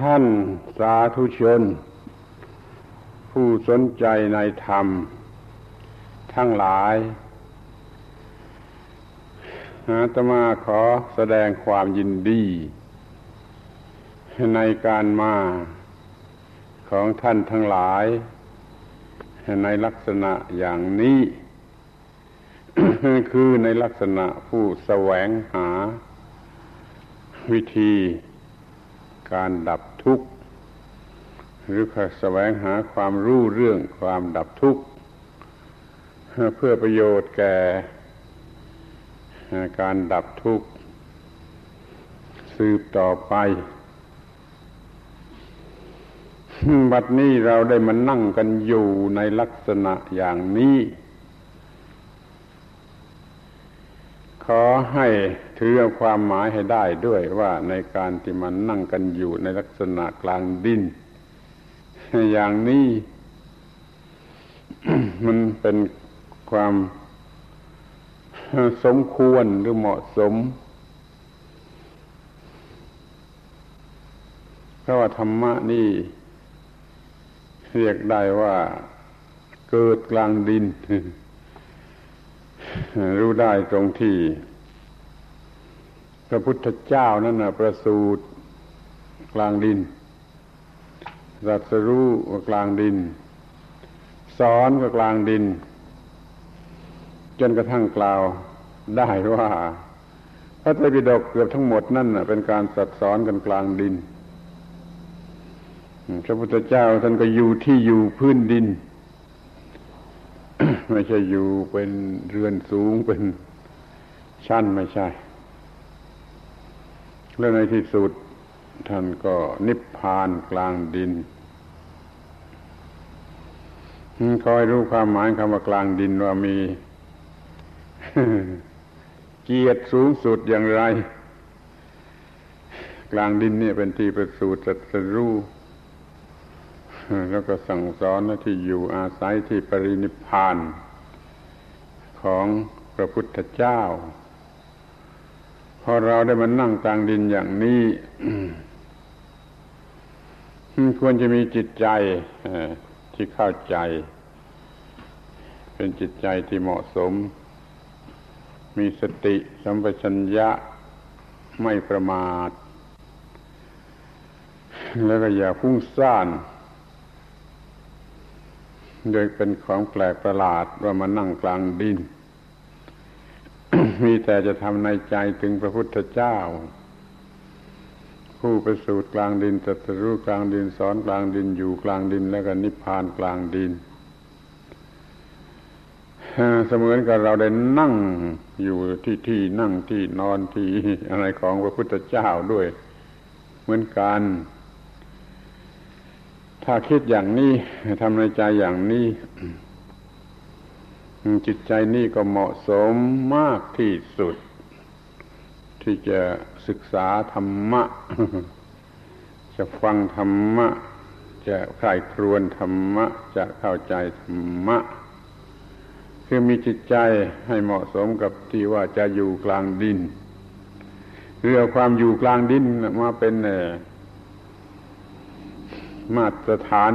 ท่านสาธุชน ผู้สนใจในธรรม ทั้งหลายอาตมาขอแสดงความยินดี ในการมาของท่านทั้งหลาย ในลักษณะอย่างนี้ คือในลักษณะผู้แสวงหาวิธี การดับทุกข์ หรือแสวงหาความรู้เรื่องความดับทุกข์ เพื่อประโยชน์แก่การดับทุกข์ สืบต่อไป บัดนี้เราได้มานั่งกันอยู่ในลักษณะอย่างนี้ ขอให้ถือความหมายให้ได้ด้วยว่าในการที่มันนั่งกันอยู่ในลักษณะกลางดิน อย่างนี้ มันเป็นความสมควรหรือเหมาะสม เพราะว่าธรรมะนี่เรียกได้ว่าเกิดกลางดิน รู้ได้ตรงที่ พระพุทธเจ้านั่นนะประสูตรกลางดินรัสรู้กลางดิน สอนก็กลางดิน จนกระทั่งกล่าวได้ว่า พระไตรปิฎกเกือบทั้งหมดนั่นเป็นการสัตสอนกันกลางดิน พระพุทธเจ้าท่านก็อยู่ที่อยู่พื้นดิน ไม่ใช่อยู่เป็นเรือนสูงเป็นชั้นไม่ใช่ แล้วในที่สุดท่านก็นิพพานกลางดินคอยรู้ความหมายคำว่ากลางดินว่ามี เกียรติสูงสุดอย่างไร กลางดินเนี่ยเป็นที่ประสูติตรู้ แล้วก็สั่งสอนที่อยู่อาศัยที่ปรินิพานของพระพุทธเจ้า พอเราได้มานั่งกลางดินอย่างนี้ควรจะมีจิตใจที่เข้าใจ เป็นจิตใจที่เหมาะสม มีสติสัมปชัญญะไม่ประมาท แล้วก็อย่าฟุ้งซ่าน โดยเป็นของแปลกประหลาดว่ามานั่งกลางดิน มีแต่จะทำในใจถึงพระพุทธเจ้า ผู้ประสูติกลางดินตรัสรู้กลางดินสอนกลางดินอยู่กลางดินแล้วก็นิพพานกลางดินเสมือนกับเราได้นั่งอยู่ที่ที่นั่งที่นอนที่อะไรของพระพุทธเจ้าด้วย เหมือนกัน ถ้าคิดอย่างนี้ทำในใจอย่างนี้ จิตใจนี่ก็เหมาะสมมากที่สุด ที่จะศึกษาธรรมะ จะฟังธรรมะ จะใคร่ครวญธรรมะ จะเข้าใจธรรมะ คือมีจิตใจให้เหมาะสมกับที่ว่าจะอยู่กลางดินเรือความอยู่กลางดินมาเป็น มาตรฐาน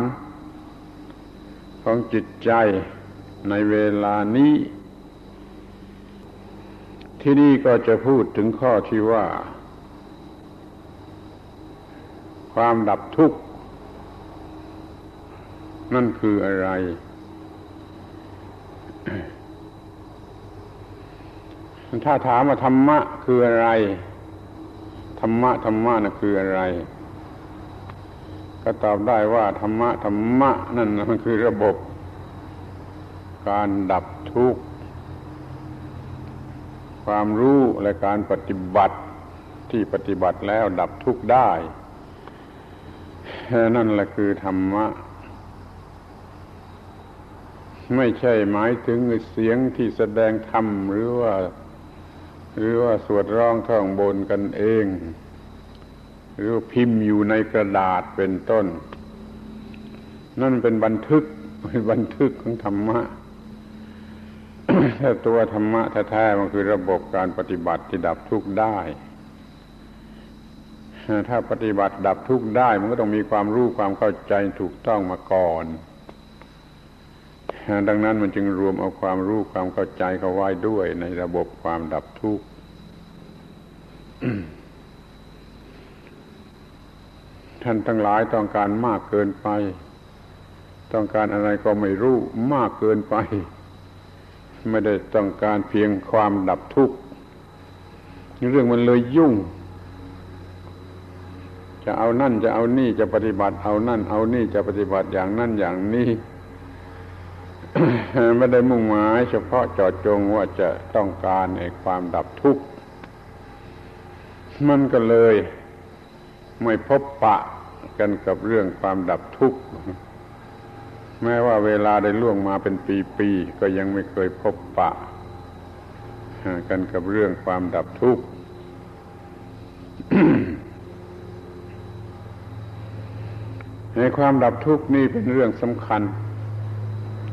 ของจิตใจในเวลานี้ ที่นี่ก็จะพูดถึงข้อที่ว่า ความดับทุกข์ นั่นคืออะไร ถ้าถามว่าธรรมะคืออะไร ธรรมะธรรมะนั่นคืออะไร ก็ตอบได้ว่าธรรมะธรรมะนั่นมันคือระบบ การดับทุกข์ ความรู้และการปฏิบัติที่ปฏิบัติแล้วดับทุกข์ได้ นั่นแหละคือธรรมะ ไม่ใช่หมายถึงเสียงที่แสดงธรรมหรือว่า หรือว่าสวดร้องท่องบนกันเอง หรือพิมพ์อยู่ในกระดาษเป็นต้น นั่นเป็นบันทึกเป็นบันทึกของธรรมะถ้าตัวธรรมะแท้ๆมันคือระบบการปฏิบัติที่ดับทุกข์ได้ ถ้าปฏิบัติดับทุกข์ได้ มันก็ต้องมีความรู้ความเข้าใจถูกต้องมาก่อน ดังนั้นมันจึงรวมเอาความรู้ความเข้าใจเข้าไว้ด้วยในระบบความดับทุกข์ ท่านทั้งหลายต้องการมากเกินไป ต้องการอะไรก็ไม่รู้มากเกินไป ไม่ได้ต้องการเพียงความดับทุกข์เรื่องมันเลยยุ่ง จะเอานั่นจะเอานี่จะปฏิบัติเอานั่น เอานี่จะปฏิบัติอย่างนั่นอย่างนี้ไม่ได้มุ่งหมายเฉพาะจอดจงว่าจะต้องการในความดับทุกข์ มันก็เลย ไม่พบปะกันกับเรื่องความดับทุกข์ แม้ว่าเวลาได้ล่วงมาเป็นปีๆก็ยังไม่เคยพบปะ กันกับเรื่องความดับทุกข์ในความดับทุกข์นี่เป็นเรื่องสำคัญ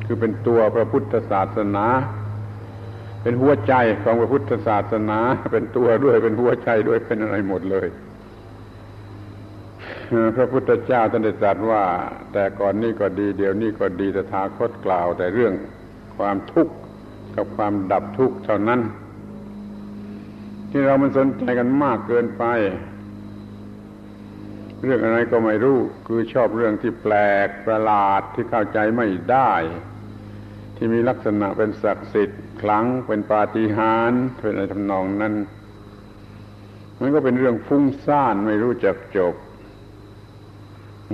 คือเป็นตัวพระพุทธศาสนา เป็นหัวใจของพระพุทธศาสนา เป็นตัวด้วยเป็นหัวใจด้วยเป็นอะไรหมดเลย พระพุทธเจ้าท่านได้ตรัสว่า แต่ก่อนนี้ก็ดี เดี๋ยวนี้ก็ดีแต่ทาคตกล่าว แต่เรื่องความทุกข์กับความดับทุกข์เท่านั้น ที่เรามันสนใจกันมากเกินไป เรื่องอะไรก็ไม่รู้ คือชอบเรื่องที่แปลกประหลาดที่เข้าใจไม่ได้ ที่มีลักษณะเป็นศักดิ์สิทธิ์ครั้งเป็นปาฏิหาริย์เป็นอะไรทำนองนั้นมันก็เป็นเรื่องฟุ้งซ่านไม่รู้จักจบ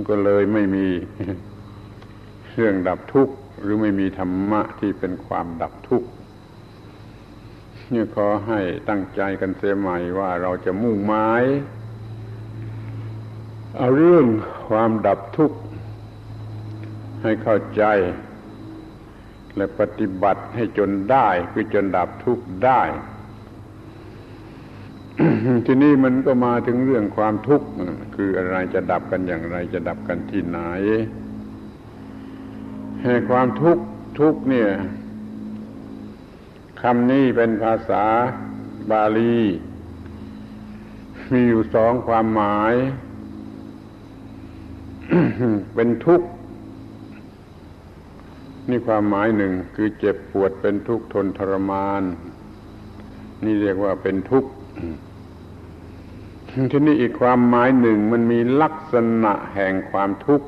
ก็เลยไม่มีเรื่องดับทุกข์หรือไม่มีธรรมะที่เป็นความดับทุกข์นี่ขอให้ตั้งใจกันเสียใหม่ว่าเราจะมุ่งหมายเอาเรื่องความดับทุกข์ให้เข้าใจ และปฏิบัติให้จนได้คือจนดับทุกข์ได้ ทีนี้มันก็มาถึงเรื่องความทุกข์คืออะไรจะดับกันอย่างไรจะดับกันที่ไหนความทุกข์ทุกเนี่ยคำนี้เป็นภาษาบาลี มีอยู่สองความหมาย เป็นทุกข์นี่ความหมายหนึ่งคือเจ็บปวดเป็นทุกข์ทนทรมาน นี่เรียกว่าเป็นทุกข์ ทีนี้อีกความหมายหนึ่งมันมีลักษณะแห่งความทุกข์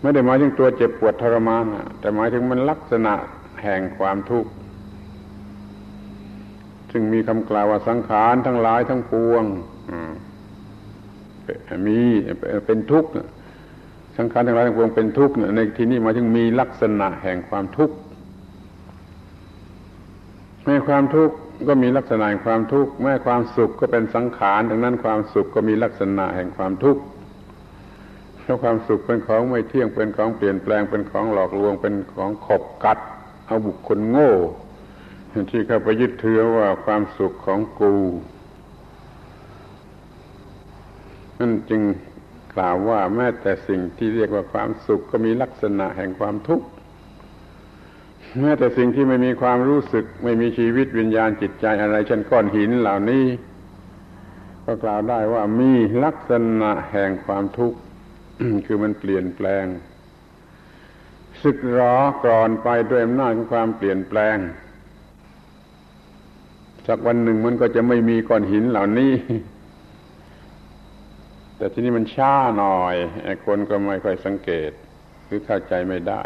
ไม่ได้หมายถึงตัวเจ็บปวดทรมานแต่หมายถึงมันลักษณะแห่งความทุกข์ซึ่งมีคำกล่าวว่าสังขารทั้งหลายทั้งปวงมีเป็นทุกข์สังขารทั้งหลายทั้งปวงเป็นทุกข์ในที่นี้หมายถึงมีลักษณะแห่งความทุกข์ในความทุกข์ ก็มีลักษณะแห่งความทุกข์แม้ความสุขก็เป็นสังขารดังนั้นความสุขก็มีลักษณะแห่งความทุกข์เพราะความสุขเป็นของไม่เที่ยงเป็นของเปลี่ยนแปลงเป็นของหลอกลวงเป็นของขบกัด เอาบุคคลโง่ที่เข้าไปยึดถือว่าความสุขของกูนั่นจึงกล่าวว่าแม้แต่สิ่งที่เรียกว่าความสุขก็มีลักษณะแห่งความทุกข์ แม้แต่สิ่งที่ไม่มีความรู้สึกไม่มีชีวิตวิญญาณจิตใจอะไรเช่นก้อนหินเหล่านี้ ก็กล่าวได้ว่ามีลักษณะแห่งความทุกข์คือมันเปลี่ยนแปลง สึกรอกรอนไปด้วยอำนาจของความเปลี่ยนแปลงสักวันหนึ่งมันก็จะไม่มีก้อนหินเหล่านี้ แต่ที่นี่มันช้าหน่อยไอ้คนก็ไม่ค่อยสังเกต หรือเข้าใจไม่ได้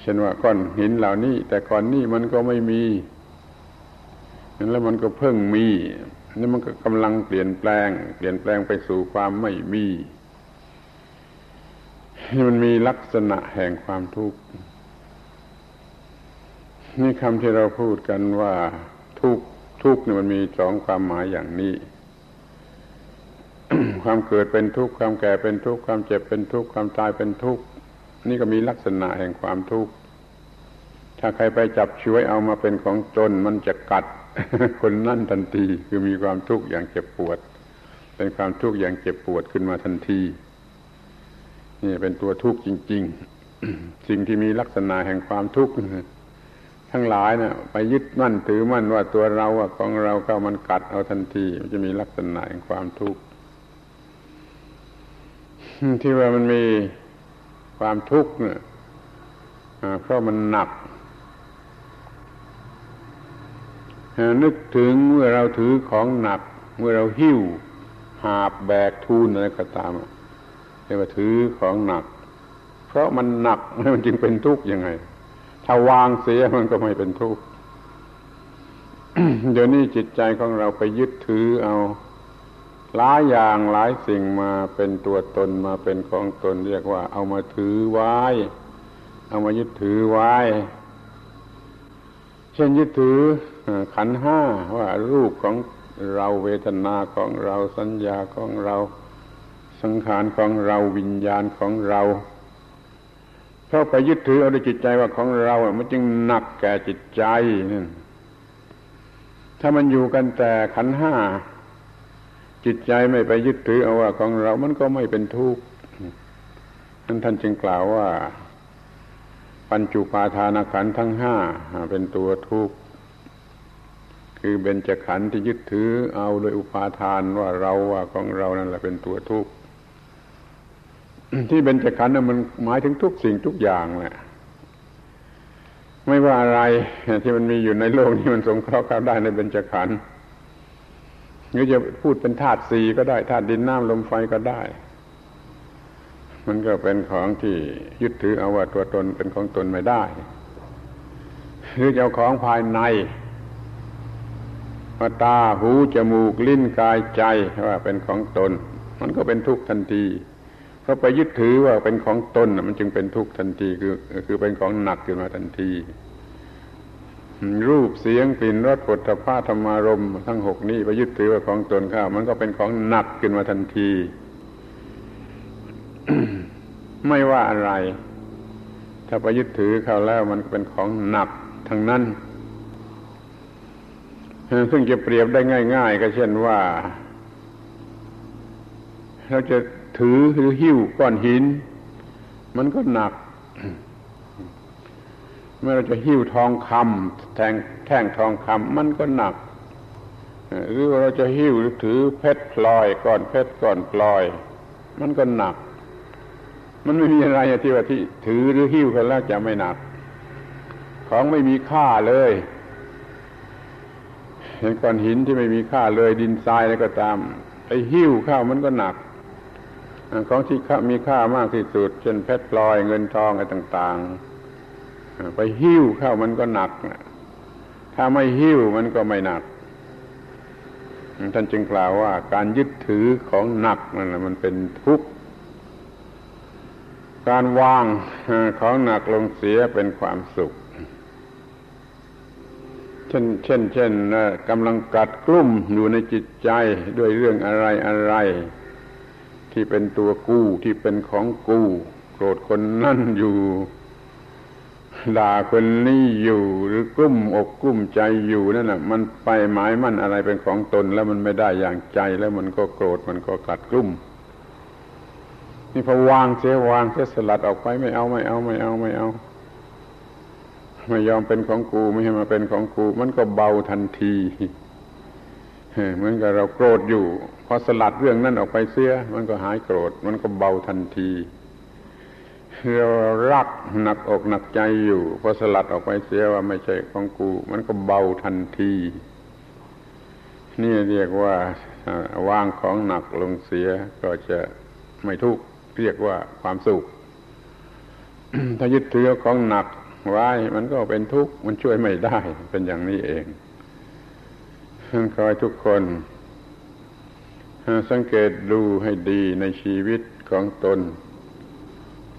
เช่นว่าก้อนหินเหล่านี้ แต่ก่อนนี้มันก็ไม่มีแล้วมันก็เพิ่งมีนี่มันก็กำลังเปลี่ยนแปลง เปลี่ยนแปลงไปสู่ความไม่มีมันมีลักษณะแห่งความทุกข์นี่คำที่เราพูดกันว่าทุกทุกเนี่ยมันมีสองความหมายอย่างนี้ ความเกิดเป็นทุกข์ความแก่เป็นทุกข์ความเจ็บเป็นทุกข์ความตายเป็นทุกข์ นี่ก็มีลักษณะแห่งความทุกข์ ถ้าใครไปจับช่วยเอามาเป็นของตนมันจะกัดคนนั่นทันทีคือมีความทุกข์อย่างเจ็บปวด เป็นความทุกข์อย่างเจ็บปวดขึ้นมาทันทีนี่เป็นตัวทุกข์จริง ๆ สิ่งที่มีลักษณะแห่งความทุกข์ทั้งหลายเนะ่ยไปยึดมั่นถือมั่นว่าตัวเราว่าของเราเข้ามันกัดเอาทันทีมันจะมีลักษณะแห่งความทุกข์ที่ว่ามันมี ความทุกข์เนี่ยเพราะมันหนัก นึกถึงเมื่อเราถือของหนัก เมื่อเราหิ้ว หาบแบกทูนอะไรก็ตามเรียกว่าถือของหนัก เพราะมันหนักมันจึงเป็นทุกข์ยังไง ถ้าวางเสียมันก็ไม่เป็นทุกข์เดี๋ยวนี้จิตใจของเราไปยึดถือเอา หลายอย่างหลายสิ่งมาเป็นตัวตนมาเป็นของตน เรียกว่า เอามาถือไว้ เอามายึดถือไว้ เช่นยึดถือขันห้าว่ารูปของเราเวทนาของเราสัญญาของเราสังขารของเราวิญญาณของเราเพราะไปยึดถือเอาในจิตใจว่าของเราอะมันจึงหนักแก่จิตใจนั่นถ้ามันอยู่กันแต่ขันห้า จิตใจไม่ไปยึดถือเอาว่าของเรามันก็ไม่เป็นทุกข์นั้นท่านจึงกล่าวว่า ปัญจุปาทานขันทั้งห้าเป็นตัวทุกข์คือเบญจขันธ์ที่ยึดถือเอาโดยอุปาทานว่าเราว่าของเรานั่นแหละเป็นตัวทุกข์ที่เบญจขันธ์นั้นมันหมายถึงทุกสิ่งทุกอย่างแหละไม่ว่าอะไรที่มันมีอยู่ในโลกนี้มันสงเคราะห์เข้าได้ในเบญจขันธ์ หรือจะพูดเป็นธาตุสี่ก็ได้ธาตุดินน้ำลมไฟก็ได้ มันก็เป็นของที่ยึดถือเอาว่าตัวตนเป็นของตนไม่ได้ หรือจะเอาของภายในว่าตาหูจมูกลิ้นกายใจว่าเป็นของตน มันก็เป็นทุกข์ทันทีเพราะไปยึดถือว่าเป็นของตนมันจึงเป็นทุกข์ทันทีคือคือเป็นของหนักขึ้นมาทันที รูปเสียงกลิ่นรสผลพาธรรมารมทั้งหกนี้ไปยึดถือว่าของตนข้ามันก็เป็นของหนักขึ้นมาทันที ไม่ว่าอะไร ถ้าไปยึดถือเขาแล้วมันเป็นของหนักทั้งนั้น ซึ่งจะเปรียบได้ง่าย ๆ ก็เช่นว่า เราจะถือหรือหิ้วก้อนหิน มันก็หนัก เมื่อเราจะหิ้วทองคำแทงแท่งทองคำมันก็หนัก หรือเราจะหิ้วหรือถือเพชรพลอยก้อนเพชรก้อนพลอย มันก็หนัก มันไม่มีอะไรที่ว่าที่ถือหรือหิ้วกันแล้วจะไม่หนัก ของไม่มีค่าเลยเห็นก้อนหินที่ไม่มีค่าเลยดินทรายอะไรก็ตามไอ้หิ้วข้าวมันก็หนักของที่มีค่ามากที่สุดเช่นเพชรพลอยเงินทองอะไรต่าง ๆ ไปหิ้วเข้ามันก็หนักถ้าไม่หิ้วมันก็ไม่หนัก ท่านจึงกล่าวว่า การยึดถือของหนักนั่นแหละมันเป็นทุกข์ การวางของหนักลงเสียเป็นความสุข เช่น เช่น เช่นกำลังกัดกลุ่มอยู่ในจิตใจด้วยเรื่องอะไรอะไรที่เป็นตัวกู้ที่เป็นของกู้โกรธคนนั่นอยู่ ด่าคนนี้อยู่หรือกุ้มอกกุ้มใจอยู่นั่นแหะมันไปหมายมั่นอะไรเป็นของตน แล้วมันไม่ได้อย่างใจแล้วมันก็โกรธมันก็กัดกลุ้มนี่พอวางเสียวางเสียสลัดออกไปไม่เอาไม่เอาไม่เอาไม่เอาไม่ยอมเป็นของกูไม่ให้มาเป็นของกู มันก็เบาทันทีเหมือนกับเราโกรธอยู่ พอสลัดเรื่องนั้นออกไปเสีย มันก็หายโกรธ มันก็เบาทันที เรารักหนักอกหนักใจอยู่พอสลัดออกไปเสียว่าไม่ใช่ของกู มันก็เบาทันที นี่เรียกว่าวางของหนักลงเสียก็จะไม่ทุกข์เรียกว่าความสุข ถ้ายึดถือของหนักไว้มันก็เป็นทุกข์มันช่วยไม่ได้เป็นอย่างนี้เองขอให้ทุกคนสังเกตดูให้ดีในชีวิตของตน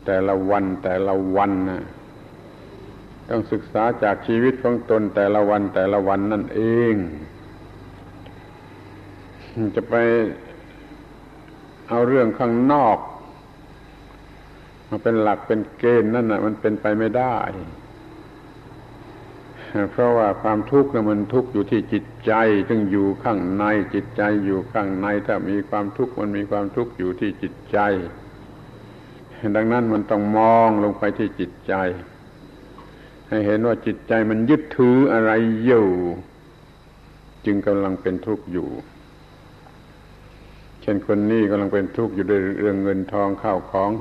แต่ละวันแต่ละวันนะต้องศึกษาจากชีวิตของตนแต่ละวันแต่ละวันนั่นเอง จะไปเอาเรื่องข้างนอกมาเป็นหลักเป็นเกณฑ์นั่นนะมันเป็นไปไม่ได้ เพราะว่าความทุกข์นะมันทุกข์อยู่ที่จิตใจซึ่งอยู่ข้างในจิตใจอยู่ข้างใน ถ้ามีความทุกข์มันมีความทุกข์อยู่ที่จิตใจ ดังนั้นมันต้องมองลงไปที่จิตใจ ให้เห็นว่าจิตใจมันยึดถืออะไรอยู่ จึงกำลังเป็นทุกข์อยู่ เช่นคนนี้กำลังเป็นทุกข์อยู่ด้วยเรื่องเงินทองข้าวของ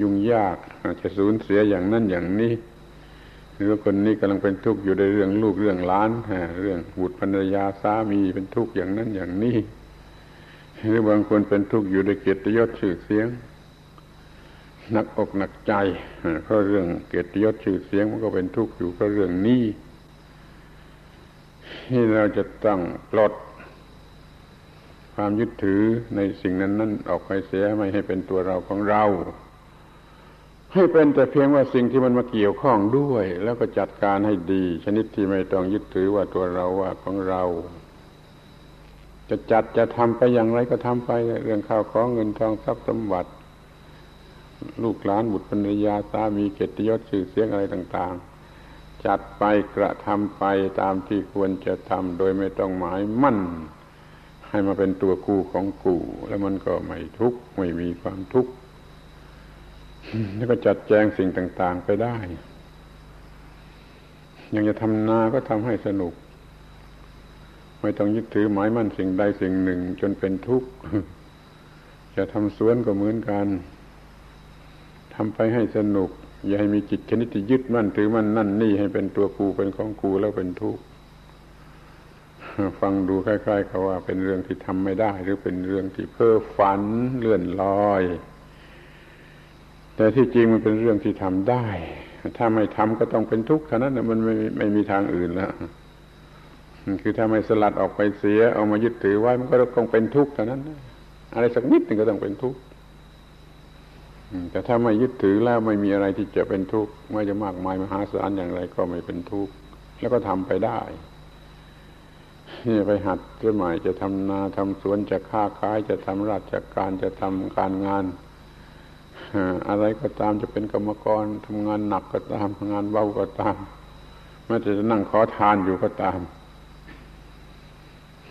ยุ่งยากจะสูญเสียอย่างนั้นอย่างนี้หรือคนนี้กำลังเป็นทุกข์อยู่ในเรื่องลูกเรื่องล้านเรื่องบุตรภรรยาสามีเป็นทุกข์อย่างนั้นอย่างนี้ หรือบางคนเป็นทุกข์อยู่ในเกียรติยศชื่อเสียง หนักอกหนักใจเพราะเรื่องเกียรติยศชื่อเสียงมันก็เป็นทุกข์อยู่เพราะเรื่องนี้ที่เราจะต้องปลดความยึดถือในสิ่งนั้นนั้นออกไปเสียไม่ให้เป็นตัวเราของเรา ให้เป็นแต่เพียงว่าสิ่งที่มันมาเกี่ยวข้องด้วย แล้วก็จัดการให้ดี ชนิดที่ไม่ต้องยึดถือว่าตัวเราว่าของเรา จะจัดจะทำไปอย่างไรก็ทำไป เรื่องข้าวของเงินทองทรัพย์สมบัติ ลูกหลานบุตรภรรยาสามีเกียรติยศชื่อเสียงอะไรต่าง ๆ จัดไปกระทำไปตามที่ควรจะทำโดยไม่ต้องหมายมั่น ให้มาเป็นตัวกูของกู แล้วมันก็ไม่ทุกข์ไม่มีความทุกข์แล้วก็จัดแจงสิ่งต่าง ๆ ไปได้ยังจะทำนาก็ทำให้สนุก ไม่ต้องยึดถือหมายมั่นสิ่งใดสิ่งหนึ่ง จนเป็นทุกข์ จะทำสวนก็เหมือนกัน ทำไปให้สนุก อย่าให้มีจิตชนิดที่ยึดมั่นถือมั่นนั่นนี่ให้เป็นตัวกูเป็นของกูแล้วเป็นทุกข์ฟังดูคล้ายๆกับว่าเป็นเรื่องที่ทำไม่ได้ หรือเป็นเรื่องที่เพ้อฝันเลื่อนลอย แต่ที่จริงมันเป็นเรื่องที่ทำได้ ถ้าไม่ทำก็ต้องเป็นทุกข์เท่านั้นมันไม่ไม่มีทางอื่นแล้วคือถ้าไม่สลัดออกไปเสีย เอามายึดถือไว้มันก็ต้องเป็นทุกข์เท่านั้น อะไรสักนิดหนึ่งก็ต้องเป็นทุกข์ แต่ถ้าไม่ยึดถือแล้วไม่มีอะไรที่จะเป็นทุกข์ไม่จะมากมายมหาศาลอย่างไรก็ไม่เป็นทุกข์แล้วก็ทำไปได้นี่ไปหัดเรื่อใหม่จะทำนาทำสวนจะค้าขายจะทำราชการจะทำการงานอะไรก็ตามจะเป็นกรรมกรทำงานหนักก็ตามทำงานเบาก็ตามแม้จะนั่งขอทานอยู่ก็ตาม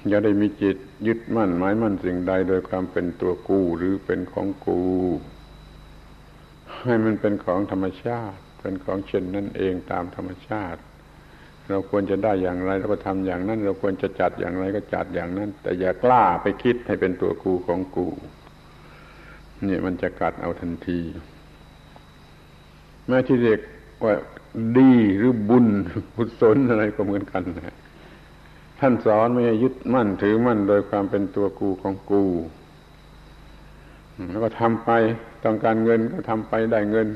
อย่าได้มีจิตยึดมั่นหมายมั่นสิ่งใดโดยความเป็นตัวกูหรือเป็นของกู ให้มันเป็นของธรรมชาติ เป็นของเช่นนั่นเองตามธรรมชาติ เราควรจะได้อย่างไรเราก็ทำอย่างนั้น เราควรจะจัดอย่างไรก็จัดอย่างนั้น แต่อย่ากล้าไปคิดให้เป็นตัวกูของกูเนี่ยมันจะกัดเอาทันที แม้ที่เรียกว่าดีหรือบุญบุศลอะไรก็เหมือนกันนะท่านสอนไม่ให้ยึดมั่นถือมั่นโดยความเป็นตัวกูของกู แล้วก็ทำไป ต้องการเงินก็ทำไปได้เงิน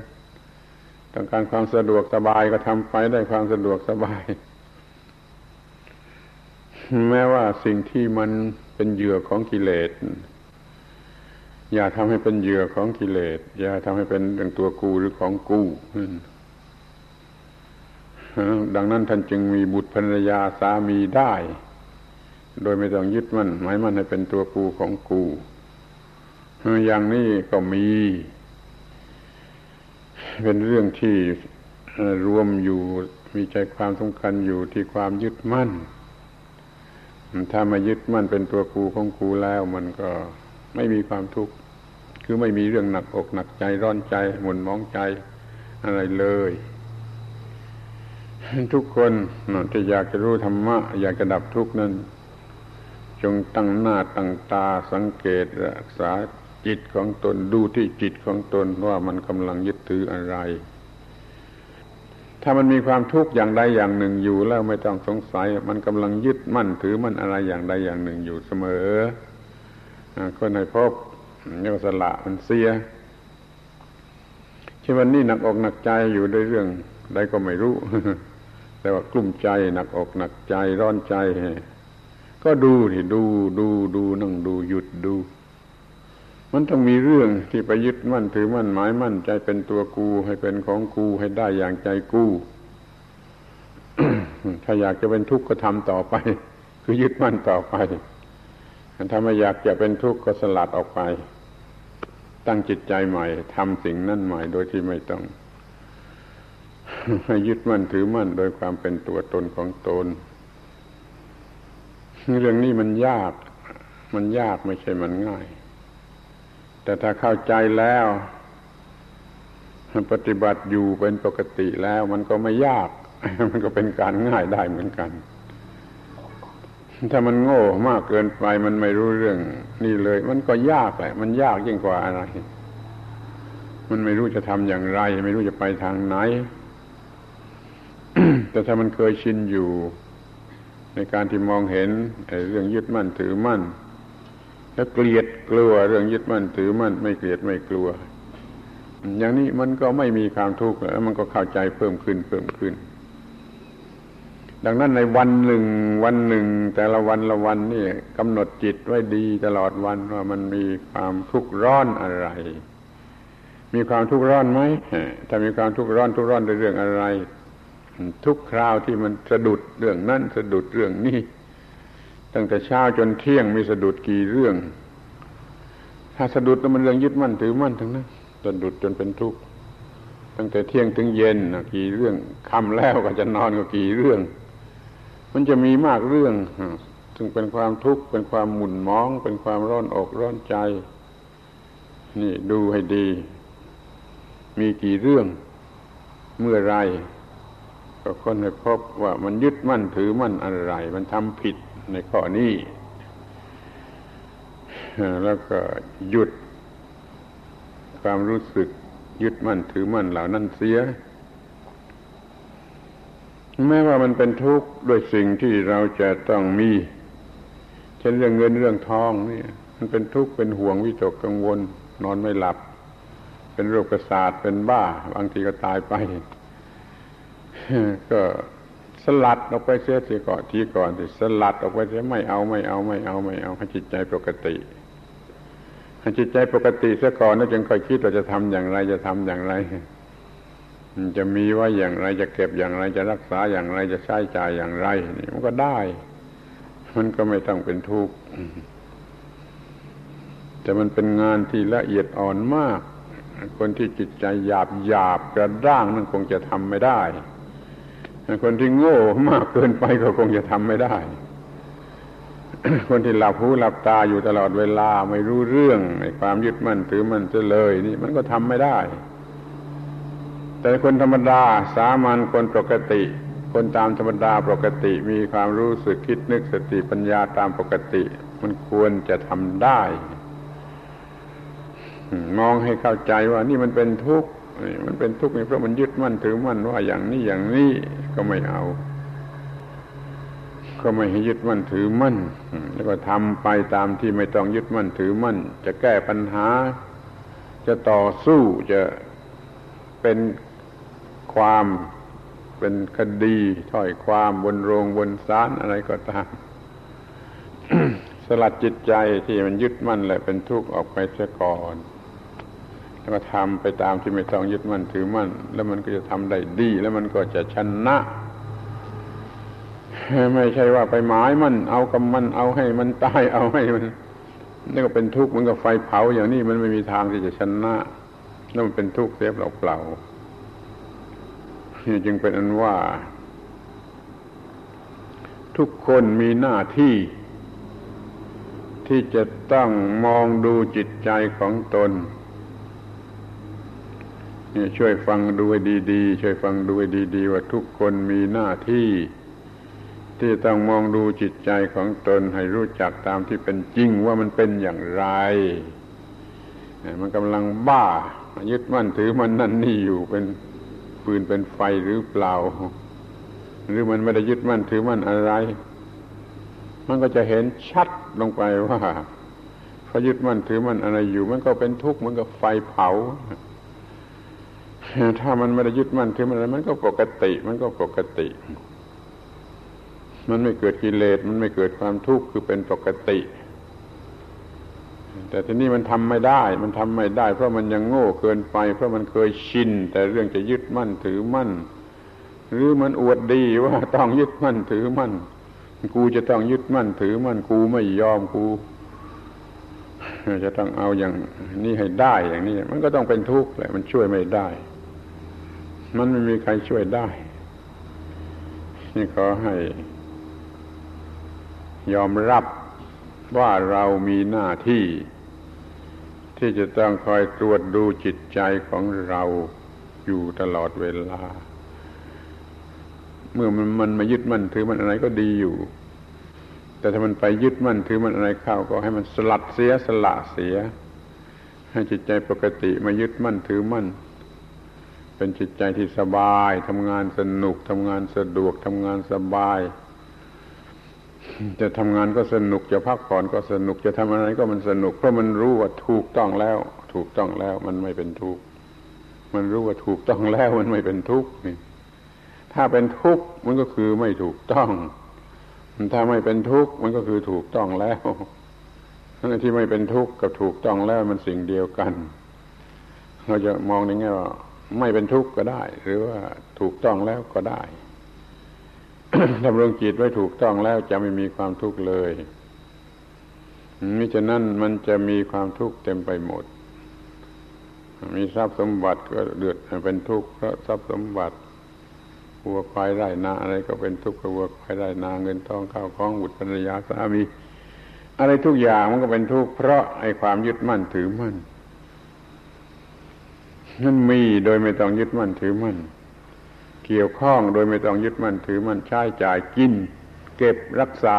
ต้องการความสะดวกสบายก็ทำไปได้ความสะดวกสบาย แม้ว่าสิ่งที่มันเป็นเหยื่อของกิเลสอย่าทำให้เป็นเหยื่อของกิเลสอย่าทำให้เป็นเรื่องตัวกูหรือของกูดังนั้นท่านจึงมีบุตรภรรยาสามีได้ โดยไม่ต้องยึดมั่นหมายมั่นให้เป็นตัวกูของกู อย่างนี้ก็มี เป็นเรื่องที่รวมอยู่มีใจความสำคัญอยู่ที่ความยึดมั่น ถ้ามายึดมั่นเป็นตัวกูของกูแล้ว มันก็ไม่มีความทุกข์คือไม่มีเรื่องหนักอกหนักใจร้อนใจหมุนมองใจอะไรเลย ทุกคนที่อยากจะรู้ธรรมะ อยากจะดับทุกข์นั้น จงตั้งหน้าตั้งตาสังเกตรักษา จิตของตนดูที่จิตของตนว่ามันกำลังยึดถืออะไร ถ้ามันมีความทุกข์อย่างใดอย่างหนึ่งอยู่แล้วไม่ต้องสงสัย มันกำลังยึดมั่นถือมันอะไรอย่างใดอย่างหนึ่งอยู่เสมอคนให้พบเรียกสละมันเสียที่วันนี้หนักอกหนักใจอยู่ด้วยเรื่องใดก็ไม่รู้ แต่ว่ากลุ่มใจหนักอกหนักใจร้อนใจ ก็ดูที่ดูดูดูนั่งดูหยุดดู มันต้องมีเรื่องที่ไปยึดมั่นถือมั่นหมายมั่นใจเป็นตัวกูให้เป็นของกูให้ได้อย่างใจกู ถ้าอยากจะเป็นทุกข์ก็ทำต่อไป คือยึดมั่นต่อไปถ้าไม่อยากจะเป็นทุกข์ก็สลัดออกไป ตั้งจิตใจใหม่ทำสิ่งนั้นใหม่โดยที่ไม่ต้องให้ยึดมั่นถือมั่นโดยความเป็นตัวตนของตน เรื่องนี้มันยาก มันยากไม่ใช่มันง่าย แต่ถ้าเข้าใจแล้วปฏิบัติอยู่เป็นปกติแล้ว มันก็ไม่ยาก มันก็เป็นการง่ายได้เหมือนกัน ถ้ามันโง่มากเกินไปมันไม่รู้เรื่องนี่เลย มันก็ยากแหละ มันยากยิ่งกว่าอะไร มันไม่รู้จะทำอย่างไร ไม่รู้จะไปทางไหน แต่ถ้ามันเคยชินอยู่ ในการที่มองเห็นเรื่องยึดมั่นถือมั่น แล้วเกลียดกลัวเรื่องยึดมั่นถือมั่นไม่เกลียดไม่กลัว อย่างนี้มันก็ไม่มีความทุกข์แล้วมันก็เข้าใจเพิ่มขึ้นเพิ่มขึ้น ดังนั้นในวันหนึ่ง วันหนึ่ง แต่ละวันละวันนี่กำหนดจิตไว้ดีตลอดวันว่ามันมีความทุกข์ร้อนอะไร มีความทุกข์ร้อนไหมถ้ามีความทุกข์ร้อนทุกข์ร้อนในเรื่องอะไร ทุกคราวที่มันสะดุดเรื่องนั้นสะดุดเรื่องนี้ ตั้งแต่เช้าจนเที่ยงมีสะดุดกี่เรื่อง ถ้าสะดุดแล้วมันเรื่องยึดมั่นถือมั่นทั้งนั้นสะดุดจนเป็นทุกข์ตั้งแต่เที่ยงถึงเย็นกี่เรื่องคำแล้วก็จะนอนก็กี่เรื่อง มันจะมีมากเรื่องซึ่งเป็นความทุกข์เป็นความหมุนมอง เป็นความร้อนอกร้อนใจ นี่ดูให้ดี มีกี่เรื่อง เมื่อไรก็คนให้พบว่ามันยึดมั่นถือมั่นอะไร มันทำผิด ในข้อนี้ แล้วก็หยุด ความรู้สึกยึดมั่นถือมั่นเหล่านั้นเสีย แม้ว่ามันเป็นทุกข์ด้วยสิ่งที่เราจะต้องมี เช่นเรื่องเงินเรื่องทองนี่มันเป็นทุกข์เป็นห่วงวิตกกังวล นอนไม่หลับ เป็นโรคประสาทเป็นบ้า บางทีก็ตายไป ก็ สลัดออกไปเสียทีก่อนทีก่อนที่สลัดออกไปเสียไม่เอาไม่เอาไม่เอาไม่เอาให้จิตใจปกติให้จิตใจปกติซะก่อนแล้วจึงค่อยคิดว่าจะทำอย่างไรจะทำอย่างไรจะมีไว้อย่างไรจะเก็บอย่างไรจะรักษาอย่างไรจะใช้จ่ายอย่างไรนี่มันก็ได้ มันก็ไม่ต้องเป็นทุกข์แต่มันเป็นงานที่ละเอียดอ่อนมาก คนที่จิตใจหยาบหยาบกระด้างนั่นคงจะทำไม่ได้ คนที่โง่มากเกินไปก็คงจะทำไม่ได้ คนที่หลับหูหลับตาอยู่ตลอดเวลาไม่รู้เรื่องในความยึดมั่นถือมั่นจะเลย นี่มันก็ทำไม่ได้ แต่คนธรรมดาสามัญคนปกติ คนตามธรรมดาปกติ มีความรู้สึกคิดนึกสติปัญญาตามปกติ มันควรจะทำได้ มองให้เข้าใจว่านี่มันเป็นทุกข์ มันเป็นทุกข์เพราะมันยึดมั่นถือมั่นว่าอย่างนี้อย่างนี้ก็ไม่เอา ก็ไม่ให้ยึดมั่นถือมั่น แล้วก็ทำไปตามที่ไม่ต้องยึดมั่นถือมั่น จะแก้ปัญหา จะต่อสู้จะเป็นความเป็นคดีถ้อยความบนโรงบนศาลอะไรก็ตามสลัดจิตใจที่มันยึดมั่นและเป็นทุกข์ออกไปเสียก่อน แล้วก็ทำไปตามที่ไม่ต้องยึดมั่นถือมั่น แล้วมันก็จะทำได้ดี แล้วมันก็จะชนะ ไม่ใช่ว่าไปหมายมัน เอากับมันเอาให้มันตายเอาให้มันนี่ก็เป็นทุกข์เหมือนกับไฟเผาอย่างนี้มันไม่มีทางที่จะชนะนั่นมันเป็นทุกข์เสียเปล่าๆนี่จึงเป็นอันว่า ทุกคนมีหน้าที่ ที่จะต้องมองดูจิตใจของตน ช่วยฟังดูให้ดีๆ ช่วยฟังดูให้ดี ๆ ว่าทุกคนมีหน้าที่ ที่ต้องมองดูจิตใจของตนให้รู้จักตามที่เป็นจริงว่ามันเป็นอย่างไร มันกำลังบ้า ยึดมั่นถือมันนั่นนี่อยู่เป็นปืนเป็นไฟหรือเปล่า หรือมันไม่ได้ยึดมั่นถือมั่นอะไร มันก็จะเห็นชัดลงไปว่าพอยึดมั่นถือมั่นอะไรอยู่ มันก็เป็นทุกข์มือนกับไฟเผา ถ้ามันไม่ได้ยึดมั่นถือมันอะไรมันก็ปกติ มันก็ปกติ มันไม่เกิดกิเลสมันไม่เกิดความทุกข์คือเป็นปกติ แต่ทีนี้มันทำไม่ได้ มันทำไม่ได้ เพราะมันยังโง่เกินไป เพราะมันเคยชิน แต่เรื่องจะยึดมั่นถือมั่น หรือมันอวดดีว่าต้องยึดมั่นถือมั่น กูจะต้องยึดมั่นถือมั่นกูไม่ยอมกูจะต้องเอาอย่างนี้ให้ได้อย่างนี้ มันก็ต้องเป็นทุกข์แหละมันช่วยไม่ได้ มันไม่มีใครช่วยได้นี่ขอให้ ยอมรับว่าเรามีหน้าที่ ที่จะต้องคอยตรวจดูจิตใจของเราอยู่ตลอดเวลา เมื่อมันมันมายึดมั่นถือมันอะไรก็ดีอยู่ แต่ถ้ามันไปยึดมั่นถือมันอะไรเข้าก็ให้มันสลัดเสียสละเสีย ให้จิตใจปกติมายึดมั่นถือมั่น เป็นจิตใจที่สบายทำงานสนุกทำงานสะดวกทำงานสบาย จะทำงานก็สนุกจะพักผ่อนก็สนุกจะทำอะไรก็มันสนุก เพราะมันรู้ว่าถูกต้องแล้ว ถูกต้องแล้วมันไม่เป็นทุกข์มันรู้ว่าถูกต้องแล้วมันไม่เป็นทุกข์นี่ถ้าเป็นทุกข์มันก็คือไม่ถูกต้อง ถ้าไม่เป็นทุกข์มันก็คือถูกต้องแล้วที่ไม่เป็นทุกข์กับถูกต้องแล้วมันสิ่งเดียวกัน เราจะมองในแง่ว่า ไม่เป็นทุกข์ก็ได้ หรือว่าถูกต้องแล้วก็ได้ดำรงจิตไว้ถูกต้องแล้วจะไม่มีความทุกข์เลยมิฉะนั้นมันจะมีความทุกข์เต็มไปหมด มีทรัพย์สมบัติก็เดือดเป็นทุกข์เพราะทรัพย์สมบัติวัวควายไร่นาอะไรก็เป็นทุกข์เพราะวัวควายไร่นาเงินทองข้าวของบุตรภรรยาสามีอะไรทุกอย่างมันก็เป็นทุกข์เพราะไอ้ความยึดมั่นถือมั่น นั่นมีโดยไม่ต้องยึดมั่นถือมั่น เกี่ยวข้องโดยไม่ต้องยึดมั่นถือมั่นใช้จ่ายกิน เก็บรักษา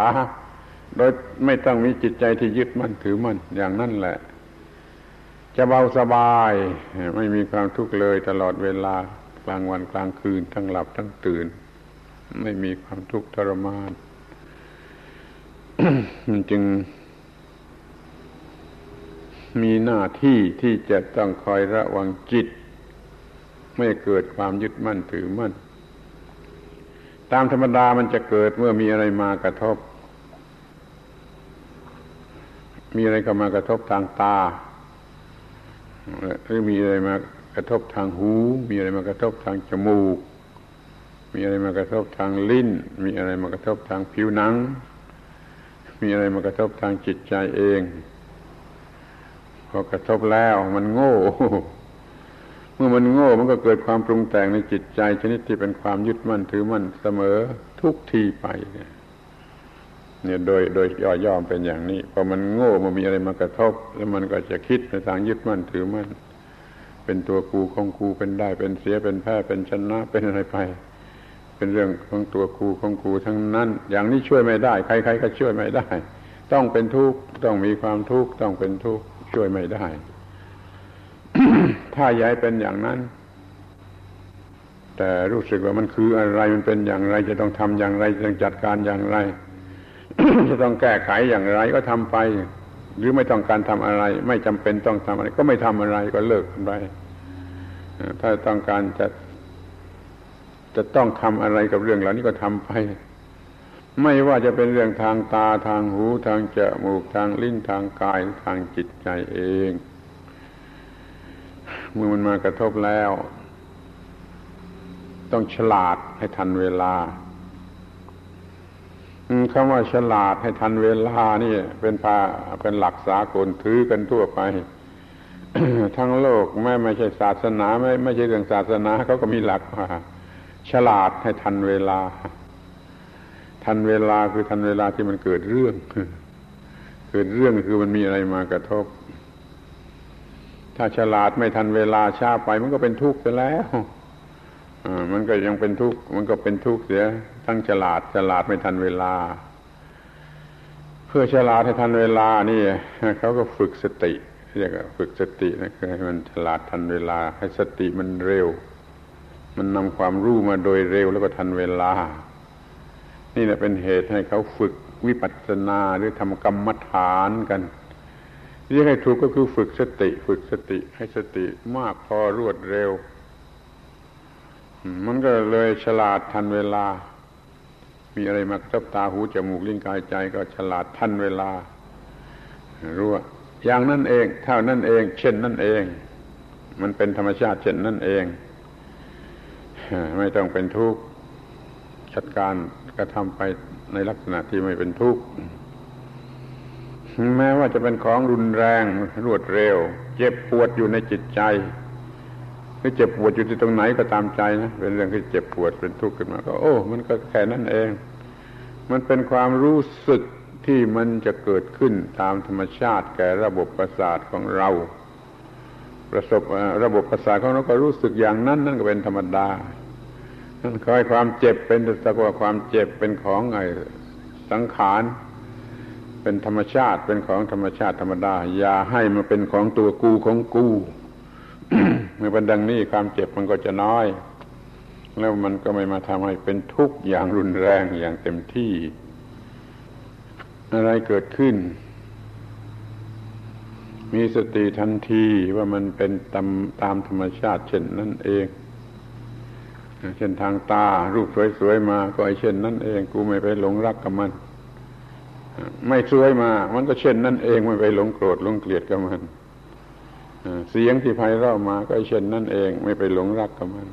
โดยไม่ต้องมีจิตใจที่ยึดมั่นถือมั่นอย่างนั้นแหละ จะเบาสบาย ไม่มีความทุกข์เลยตลอดเวลากลางวันกลางคืนทั้งหลับทั้งตื่น ไม่มีความทุกข์ทรมานมันจึง มีหน้าที่ที่จะต้องคอยระวังจิต ไม่เกิดความยึดมั่นถือมั่น ตามธรรมดามันจะเกิดเมื่อมีอะไรมากระทบ มีอะไรก็มากระทบทางตาหรือมีอะไรมากระทบทางหู มีอะไรมากระทบทางจมูก มีอะไรมากระทบทางลิ้น มีอะไรมากระทบทางผิวหนัง มีอะไรมากระทบทางจิตใจเอง พอกระทบแล้ว มันโง่ เมื่อมันโง่มันก็เกิดความปรุงแต่งในจิตใจ ชนิดที่เป็นความยึดมั่นถือมั่นเสมอทุกทีไปเนี่ยโดยโดยย่อย่อมเป็นอย่างนี้พอมันโง่มันมีอะไรมากระทบ แล้วมันก็จะคิดในทางยึดมั่นถือมั่นเป็นตัวกูของกูเป็นได้เป็นเสียเป็นแพ้เป็นชนะเป็นอะไรไป เป็นเรื่องของตัวครูของครูทั้งนั้น อย่างนี้ช่วยไม่ได้ ใคร ๆ ก็ช่วยไม่ได้ ต้องเป็นทุกข์ต้องมีความทุกข์ต้องเป็นทุกข์ ช่วยไม่ได้ ถ้าย้ายเป็นอย่างนั้น แต่รู้สึกว่ามันคืออะไรมันเป็นอย่างไร จะต้องทำอย่างไรจะต้องจัดการอย่างไร จะต้องแก้ไขอย่างไรก็ทำไป หรือไม่ต้องการทำอะไร ไม่จำเป็นต้องทำอะไร ก็ไม่ทำอะไรก็เลิกไปถ้าต้องการจะจะต้องทำอะไรกับเรื่องเหล่านี้ก็ทำไป ไม่ว่าจะเป็นเรื่องทางตาทางหูทางจมูกทางลิ้นทางกายทางจิตใจเอง เมื่อมันมากระทบแล้ว ต้องฉลาดให้ทันเวลาคำว่าฉลาดให้ทันเวลานี่เป็นพาเป็นหลักสากลถือกันทั่วไป ทั้งโลกแม้ไม่ใช่ศาสนา ไม่ไม่ใช่เรื่องศาสนาเขาก็มีหลักว่าฉลาดให้ทันเวลา ทันเวลาคือทันเวลาที่มันเกิดเรื่อง เกิดเรื่องคือมันมีอะไรมากระทบ ถ้าฉลาดไม่ทันเวลาช้าไป มันก็เป็นทุกข์ไปแล้วมันก็ยังเป็นทุกข์มันก็เป็นทุกข์เสีย ทั้งฉลาดฉลาดไม่ทันเวลา เพื่อฉลาดให้ทันเวลานี่เขาก็ฝึกสติเรียกว่าฝึกสตินะคือให้มันฉลาดทันเวลา ให้สติมันเร็ว มันนำความรู้มาโดยเร็วแล้วก็ทันเวลา นี่แหละเป็นเหตุให้เขาฝึกวิปัสสนาหรือทำกรรมฐานกันเรียกให้ถูกก็คือฝึกสติ ฝึกสติให้สติมากพอรวดเร็ว มันก็เลยฉลาดทันเวลา มีอะไรมากระทบตาหูจมูกลิ้นกายใจก็ฉลาดทันเวลารู้ว่าอย่างนั่นเองเท่านั่นเอง เช่นนั่นเอง มันเป็นธรรมชาติเช่นนั่นเอง ไม่ต้องเป็นทุกข์จัดการ กระทำไปในลักษณะที่ไม่เป็นทุกข์แม้ว่าจะเป็นของรุนแรงรวดเร็ว เจ็บปวดอยู่ในจิตใจหรือเจ็บปวดอยู่ที่ตรงไหนก็ตามใจนะเป็นเรื่องที่เจ็บปวดเป็นทุกข์ขึ้นมาก็โอ้ มันก็แค่นั้นเอง มันเป็นความรู้สึกที่มันจะเกิดขึ้นตามธรรมชาติแก่ระบบประสาทของเรา ประสบระบบประสาทของเราก็รู้สึกอย่างนั้นนั่นก็เป็นธรรมดา นั่นคอยความเจ็บเป็นสักว่าความเจ็บเป็นของไอสังขารเป็นธรรมชาติเป็นของธรรมชาติธรรมดา อย่าให้มันเป็นของตัวกูของกูเมื่อเป็นดังนี้ความเจ็บมันก็จะน้อย แล้วมันก็ไม่มาทำให้เป็นทุกข์อย่างรุนแรงอย่างเต็มที่ อะไรเกิดขึ้น มีสติทันทีว่ามันเป็นตามตามธรรมชาติเช่นนั่นเอง เช่นทางตา รูปสวยๆมา ก็ไอเช่นนั่นเอง กูไม่ไปหลงรักกับมัน ไม่สวยมา มันก็เช่นนั่นเองไม่ไปหลงโกรธหลงเกลียดกับมันเสียงที่ไพเราะมาก็เช่นนั่นเอง ไม่ไปหลงรักกับมัน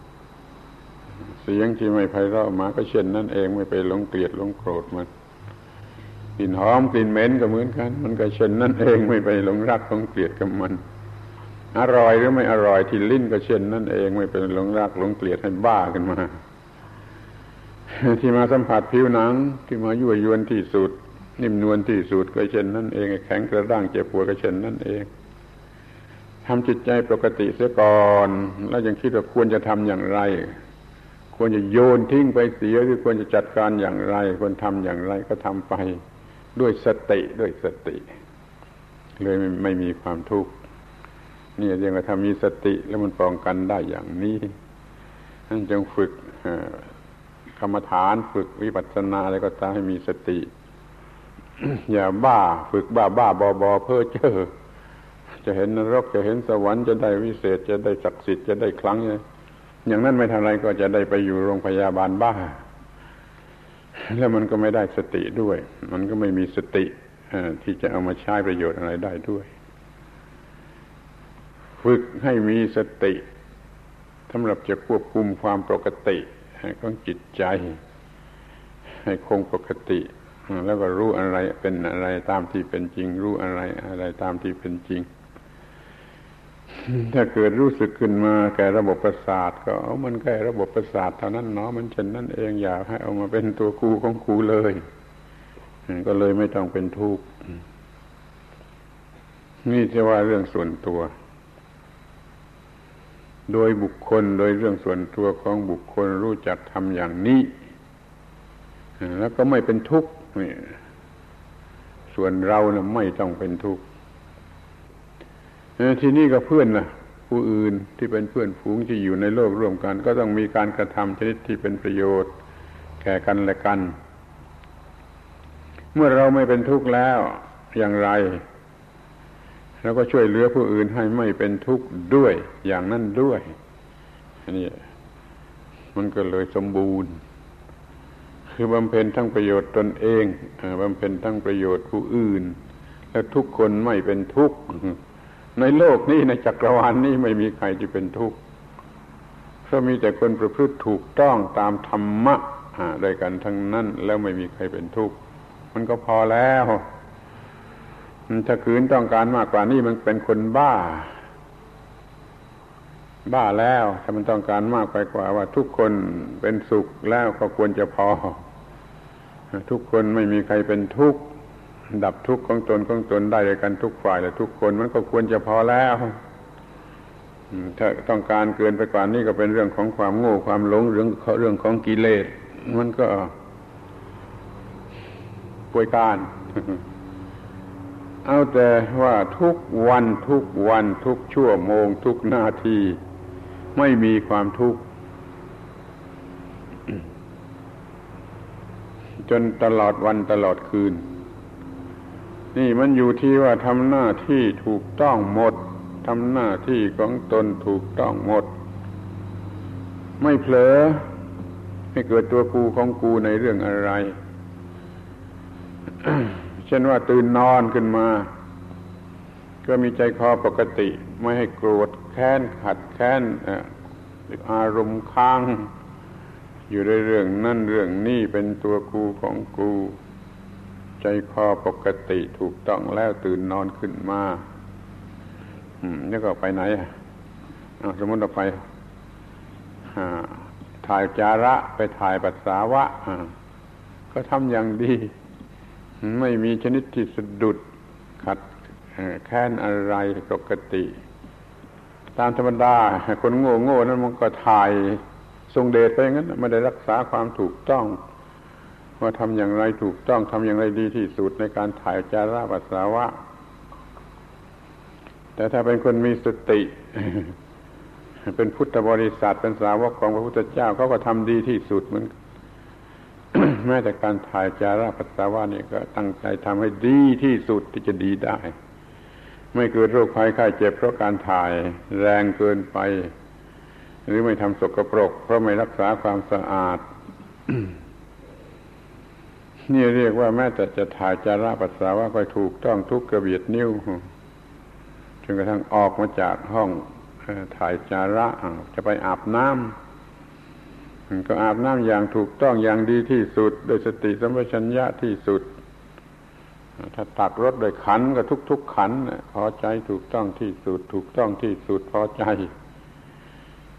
เสียงที่ไม่ไพเราะมา ก็เช่นนั่นเอง ไม่ไปหลงเกลียดหลงโกรธมันกลิ่นหอมกลิ่นเหม็นก็เหมือนกัน มันก็เช่นนั่นเองไม่ไปหลงรักหลงเกลียดกับมัน อร่อยหรือไม่อร่อยที่ลิ้นก็เช่นนั่นเองไม่เป็นหลงรักหลงเกลียดให้บ้าขึ้นมา ที่มาสัมผัสผิวหนังที่มายั่วยวนที่สุด นิ่มนวลที่สุดก็เช่นนั่นเองแข็งกระด้างเจ็บปวดก็เช่นนั่นเองทำจิตใจปกติเสียก่อน แล้วยังคิดว่าควรจะทำอย่างไร ควรจะโยนทิ้งไปเสียหรือควรจะจัดการอย่างไร ควรทำอย่างไรก็ทำไป ด้วยสติด้วยสติ เลยไม่ไม่มีความทุกข์ นี่เรียกว่าถ้ามีสติแล้วมันป้องกันได้อย่างนี้นั่นจงฝึกกรรมฐานฝึกวิปัสสนาอะไรก็ตามให้มีสติ อย่าบ้าฝึกบ้าบ้าบอบอเพ้อเจ้อจะเห็นนรกจะเห็นสวรรค์จะได้วิเศษจะได้ศักดิ์สิทธิ์จะได้ครั้งอย่างนั้นไม่ทำไรก็จะได้ไปอยู่โรงพยาบาลบ้า แล้วมันก็ไม่ได้สติด้วย มันก็ไม่มีสติที่จะเอามาใช้ประโยชน์อะไรได้ด้วย ฝึกให้มีสติสำหรับจะควบคุมความปกติของจิตใจ ให้คงปกติ แล้วก็รู้อะไรเป็นอะไรตามที่เป็นจริง รู้อะไรอะไรตามที่เป็นจริง ถ้าเกิดรู้สึกขึ้นมาแก่ระบบประสาท ก็เอามันแก่ระบบประสาทเท่านั้นเนาะมันเช่นนั้นเองอย่าให้เอามาเป็นตัวกูของกูเลย ก็เลยไม่ต้องเป็นทุกข์นี่จะว่าเรื่องส่วนตัว โดยบุคคลโดยเรื่องส่วนตัวของบุคคลรู้จักทำอย่างนี้ แล้วก็ไม่เป็นทุกข์ส่วนเรานะ่ะไม่ต้องเป็นทุกข์ทีนี้ก็เพื่อนนะผู้อื่นที่เป็นเพื่อนฝูงที่อยู่ในโลกร่วมกัน ก็ต้องมีการกระทำชนิดที่เป็นประโยชน์ แก่กันและกัน เมื่อเราไม่เป็นทุกข์แล้วอย่างไร เราก็ช่วยเหลือผู้อื่นให้ไม่เป็นทุกข์ด้วยอย่างนั้นด้วยอันนี้มันก็เลยสมบูรณ์ คือบำเพ็ญทั้งประโยชน์ตนเองบำเพ็ญทั้งประโยชน์ผู้อื่น และทุกคนไม่เป็นทุกข์ในโลกนี้ในจักรวาลนี้ไม่มีใครที่เป็นทุกข์เพราะมีแต่คนประพฤติถูกต้องตามธรรมะด้วยกันทั้งนั้นแล้วไม่มีใครเป็นทุกข์มันก็พอแล้ว ถ้าคืนต้องการมากกว่านี้มันเป็นคนบ้า บ้าแล้ว ถ้ามันต้องการมากไปกว่า ว่าทุกคนเป็นสุขแล้วก็ควรจะพอ ทุกคนไม่มีใครเป็นทุกข์ดับทุกข์ของตนของตนได้เลยกันทุกฝ่ายและทุกคนมันก็ควรจะพอแล้วถ้าต้องการเกินไปกว่านี้ก็เป็นเรื่องของความโง่ความหลงเรื่องเรื่องของกิเลสมันก็ป่วยการ เอาแต่ว่าทุกวันทุกวันทุกชั่วโมง ทุกนาที ไม่มีความทุกข์ จนตลอดวันตลอดคืน นี่มันอยู่ที่ว่าทำหน้าที่ถูกต้องหมดทำหน้าที่ของตนถูกต้องหมด ไม่เผลอให้เกิดตัวกูของกูในเรื่องอะไร ช่นว่าตื่นนอนขึ้นมา ก็มีใจคอปกติ ไม่ให้โกรธแค้นขัดแค้นอารมณ์ค้าง อยู่ในเรื่องนั่นเรื่องนี่เป็นตัวกูของกู ใจคอปกติถูกต้องแล้วตื่นนอนขึ้นมาอืมนี่ก็ไปไหนอะสมมติเราไปถ่ายจาระไปถ่ายปัสสาวะ ก็ทำอย่างดี ไม่มีชนิดที่สะดุดขัดแค้นอะไรปกติ ตามธรรมดา คนโง่โง่นั้นมันก็ถ่ายทรงเดชไปงั้นไม่ได้รักษาความถูกต้อง ว่าทำอย่างไรถูกต้องทำอย่างไรดีที่สุดในการถ่ายจาระปัสสาวะ แต่ถ้าเป็นคนมีสติ เป็นพุทธบริษัทเป็นสาวกของพระพุทธเจ้าเขาก็ทำดีที่สุดเหมือน แม้แต่การถ่ายจาระปัสสาวะนี่ก็ตั้งใจทำให้ดีที่สุดที่จะดีได้ ไม่เกิดโรคภัยไข้เจ็บเพราะการถ่ายแรงเกินไป หรือไม่ทำสกปรก เพราะไม่รักษาความสะอาดนี่เรียกว่าแม้แต่จะถ่ายจาระปัสสาวะก็ถูกต้องทุกกระเบียดนิ้วจนกระทั่งออกมาจากห้องถ่ายจาระจะไปอาบน้ำ ก็อาบน้ำอย่างถูกต้องอย่างดีที่สุด โดยสติสัมปชัญญะที่สุด ถ้าตักรถโดยขันก็ทุก ๆ ขันพอใจถูกต้องที่สุด ถูกต้องที่สุดพอใจ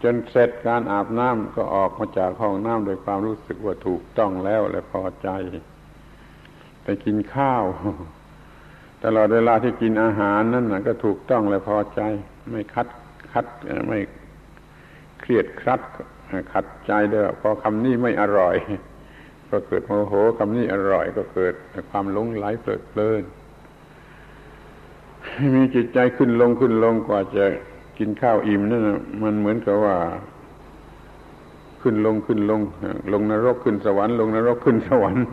จนเสร็จการอาบน้ำก็ออกมาจากห้องน้ำโดยความรู้สึกว่าถูกต้องแล้วและพอใจไปกินข้าว ตลอดเวลาที่กินอาหารนั่นนะก็ถูกต้องและพอใจ ไม่คัดคัดไม่เครียดครัด ขัดใจเด้อพอคำนี้ไม่อร่อย ก็เกิดโมโหคำนี้อร่อย ก็เกิดความหลงไหลเพลิดเพลินมีจิตใจขึ้นลงขึ้นลงกว่าจะกินข้าวอิ่มนั่นนะมันเหมือนกับว่า ขึ้นลงขึ้นลง ลงนรกขึ้นสวรรค์ลงนรกขึ้นสวรรค์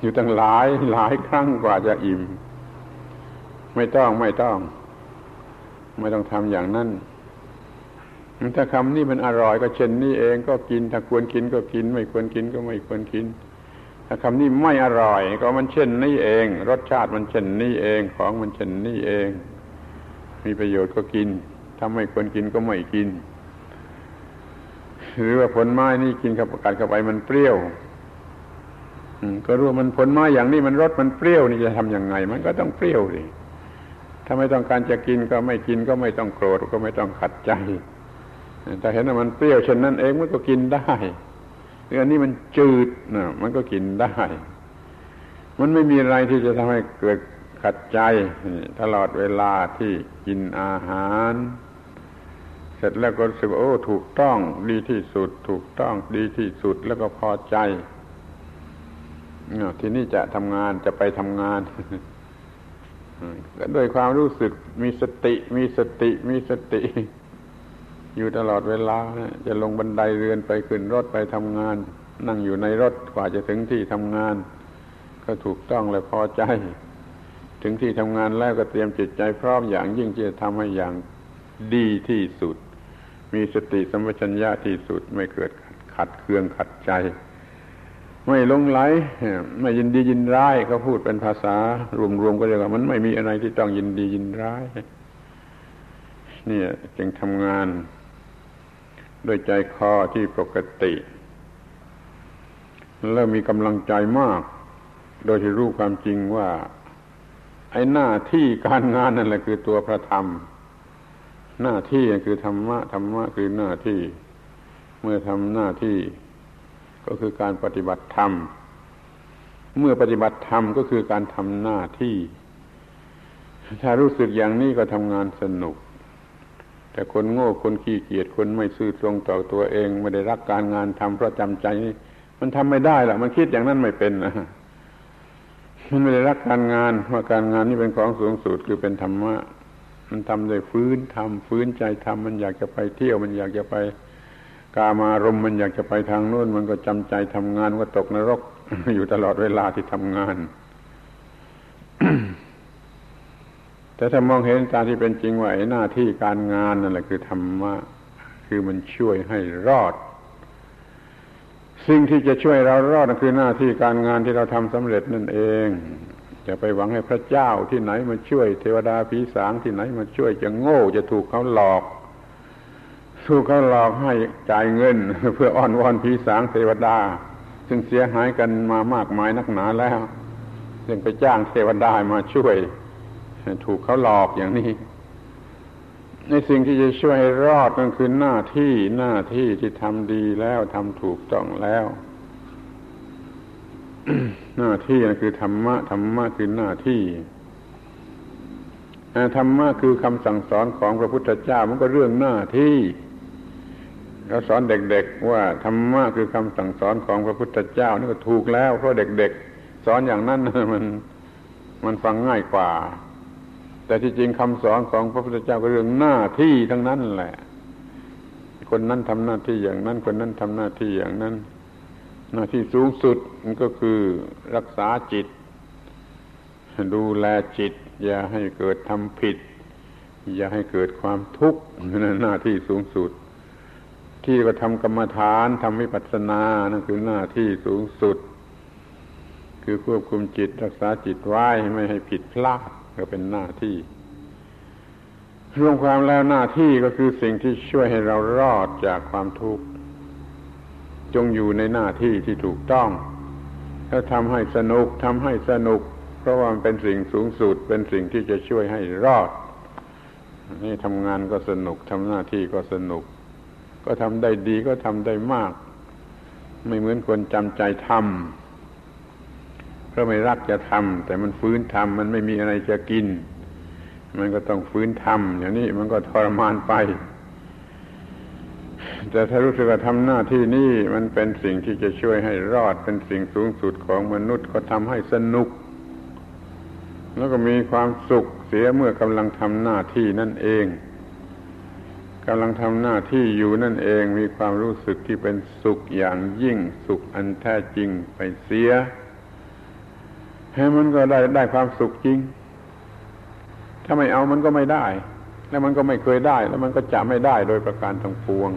อยู่ตั้งหลายหลายครั้งกว่าจะอิ่ม ไม่ต้องไม่ต้อง ไม่ต้องทำอย่างนั้น ถ้าคำนี้มันอร่อยก็เช่นนี้เองก็กิน ถ้าควรกินก็กิน ไม่ควรกินก็ไม่ควรกิน ถ้าคำนี้ไม่อร่อย ก็มันเช่นนี้เอง รสชาติมันเช่นนี้เองของมันเช่นนี้เอง มีประโยชน์ก็กิน ถ้าไม่ควรกินก็ไม่กิน หรือว่าผลไม้นี่กินกับกัดเข้าไปมันเปรี้ยวก็รู้มันผลไม้อย่างนี้มันรสมันเปรี้ยวนี่จะทํำยังไง มันก็ต้องเปรี้ยวสิถ้าไม่ต้องการจะกินก็ไม่กินก็ไม่ต้องโกรธก็ไม่ต้องขัดใจ แต่เห็นว่ามันเปรี้ยวเช่นนั้นเองมันก็กินได้เรื่องนี้มันจืดนะมันก็กินได้ มันไม่มีอะไรที่จะทำให้เกิดขัดใจ ตลอดเวลาที่กินอาหาร เสร็จแล้วก็รู้สึกโอ้ถูกต้องดีที่สุด ถูกต้องดีที่สุดแล้วก็พอใจที่นี่จะทำงานจะไปทำงานด้วยความรู้สึกมีสติ มีสติ มีสติ อยู่ตลอดเวลา จะลงบันไดเรือนไปขึ้นรถไปทำงาน นั่งอยู่ในรถกว่าจะถึงที่ทำงาน ก็ถูกต้องและพอใจ ถึงที่ทำงานแล้วก็เตรียมจิตใจพร้อมอย่างยิ่งที่จะทำให้อย่างดีที่สุด มีสติสัมปชัญญะที่สุดไม่เกิดขัดเคืองขัดใจ ไม่ลงไหลไม่ยินดียินร้ายเขาพูดเป็นภาษารวมๆก็เรียกว่า มันไม่มีอะไรที่ต้องยินดียินร้ายนี่จึงทำงาน ด้วยใจคอที่ปกติ แล้วมีกำลังใจมาก โดยที่รู้ความจริงว่า ไอ้หน้าที่การงานนั่นแหละคือตัวพระธรรม หน้าที่คือธรรมะธรรมะคือหน้าที่ เมื่อทำหน้าที่ ก็คือการปฏิบัติธรรม เมื่อปฏิบัติธรรมก็คือการทำหน้าที่ ถ้ารู้สึกอย่างนี้ก็ทำงานสนุก แต่คนโง่คนขี้เกียจคนไม่ซื่อตรงต่อตัวเอง ไม่ได้รักการงานทำเพราะจำใจ มันทำไม่ได้ละมันคิดอย่างนั้นไม่เป็นนะมันไม่ได้รักการงานว่าการงานนี่เป็นของสูงสุดคือเป็นธรรมะ มันทำโดยฟื้นทำฟื้นใจทำมันอยากจะไปเที่ยวมันอยากจะไปกามารมมันอยากจะไปทางโน้น มันก็จำใจทำงานก็ตกนรกอยู่ตลอดเวลาที่ทำงาน แต่ถ้ามองเห็นตามที่เป็นจริงว่าหน้าที่การงานนั่นแหละคือธรรมะคือมันช่วยให้รอด สิ่งที่จะช่วยเรารอดคือหน้าที่การงานที่เราทำสำเร็จนั่นเองจะไปหวังให้พระเจ้าที่ไหนมาช่วยเทวดาผีสางที่ไหนมาช่วยจะโง่จะถูกเขาหลอกสู้เขาหลอกให้จ่ายเงิน เพื่ออ้อนวอนผีสางเทวดา ซึ่งเสียหายกันมามากมายนักหนาแล้วยังไปจ้างเทวดามาช่วย ถูกเขาหลอกอย่างนี้ ในสิ่งที่จะช่วยให้รอดก็คือหน้าที่หน้าที่ที่ทำดีแล้วทำถูกต้องแล้ว หน้าที่นั่นคือธรรมะธรรมะคือหน้าที่ธรรมะคือคำสั่งสอนของพระพุทธเจ้ามันก็เรื่องหน้าที่เราสอนเด็กๆว่าธรรมะคือคำสั่งสอนของพระพุทธเจ้านี่ก็ถูกแล้วเพราะเด็กๆสอนอย่างนั้นมันมันฟังง่ายกว่า แต่ที่จริงคำสอนของพระพุทธเจ้าก็เรื่องหน้าที่ทั้งนั้นแหละ คนนั้นทำหน้าที่อย่างนั้น คนนั้นทำหน้าที่อย่างนั้น หน้าที่สูงสุดมันก็คือรักษาจิต ดูแลจิต อย่าให้เกิดทำผิด อย่าให้เกิดความทุกข์นั่นหน้าที่สูงสุด ที่ก็ทำกรรมฐานทำวิปัสสนานั่นคือหน้าที่สูงสุด คือควบคุมจิตรักษาจิตไว้ไม่ให้ผิดพลาด ก็เป็นหน้าที่รวมความแล้วหน้าที่ก็คือสิ่งที่ช่วยให้เรารอดจากความทุกข์ จงอยู่ในหน้าที่ที่ถูกต้องแล้วทำให้สนุกทำให้สนุก เพราะว่ามันเป็นสิ่งสูงสุด เป็นสิ่งที่จะช่วยให้รอด นี่ทำงานก็สนุกทำหน้าที่ก็สนุก ก็ทำได้ดีก็ทำได้มาก ไม่เหมือนคนจำใจทำ เพราะไม่รักจะทำแต่มันฟื้นทำมันไม่มีอะไรจะกิน มันก็ต้องฟื้นทำอย่างนี้มันก็ทรมานไป แต่ถ้ารู้สึกว่าทำหน้าที่นี้มันเป็นสิ่งที่จะช่วยให้รอดเป็นสิ่งสูงสุดของมนุษย์ก็ทำให้สนุก แล้วก็มีความสุขเสียเมื่อกำลังทำหน้าที่นั่นเองกำลังทำหน้าที่อยู่นั่นเองมีความรู้สึกที่เป็นสุขอย่างยิ่งสุขอันแท้จริงไปเสีย มันก็ได้ได้ความสุขจริง ถ้าไม่เอามันก็ไม่ได้ แล้วมันก็ไม่เคยได้ แล้วมันก็จะไม่ได้โดยประการทั้งปวง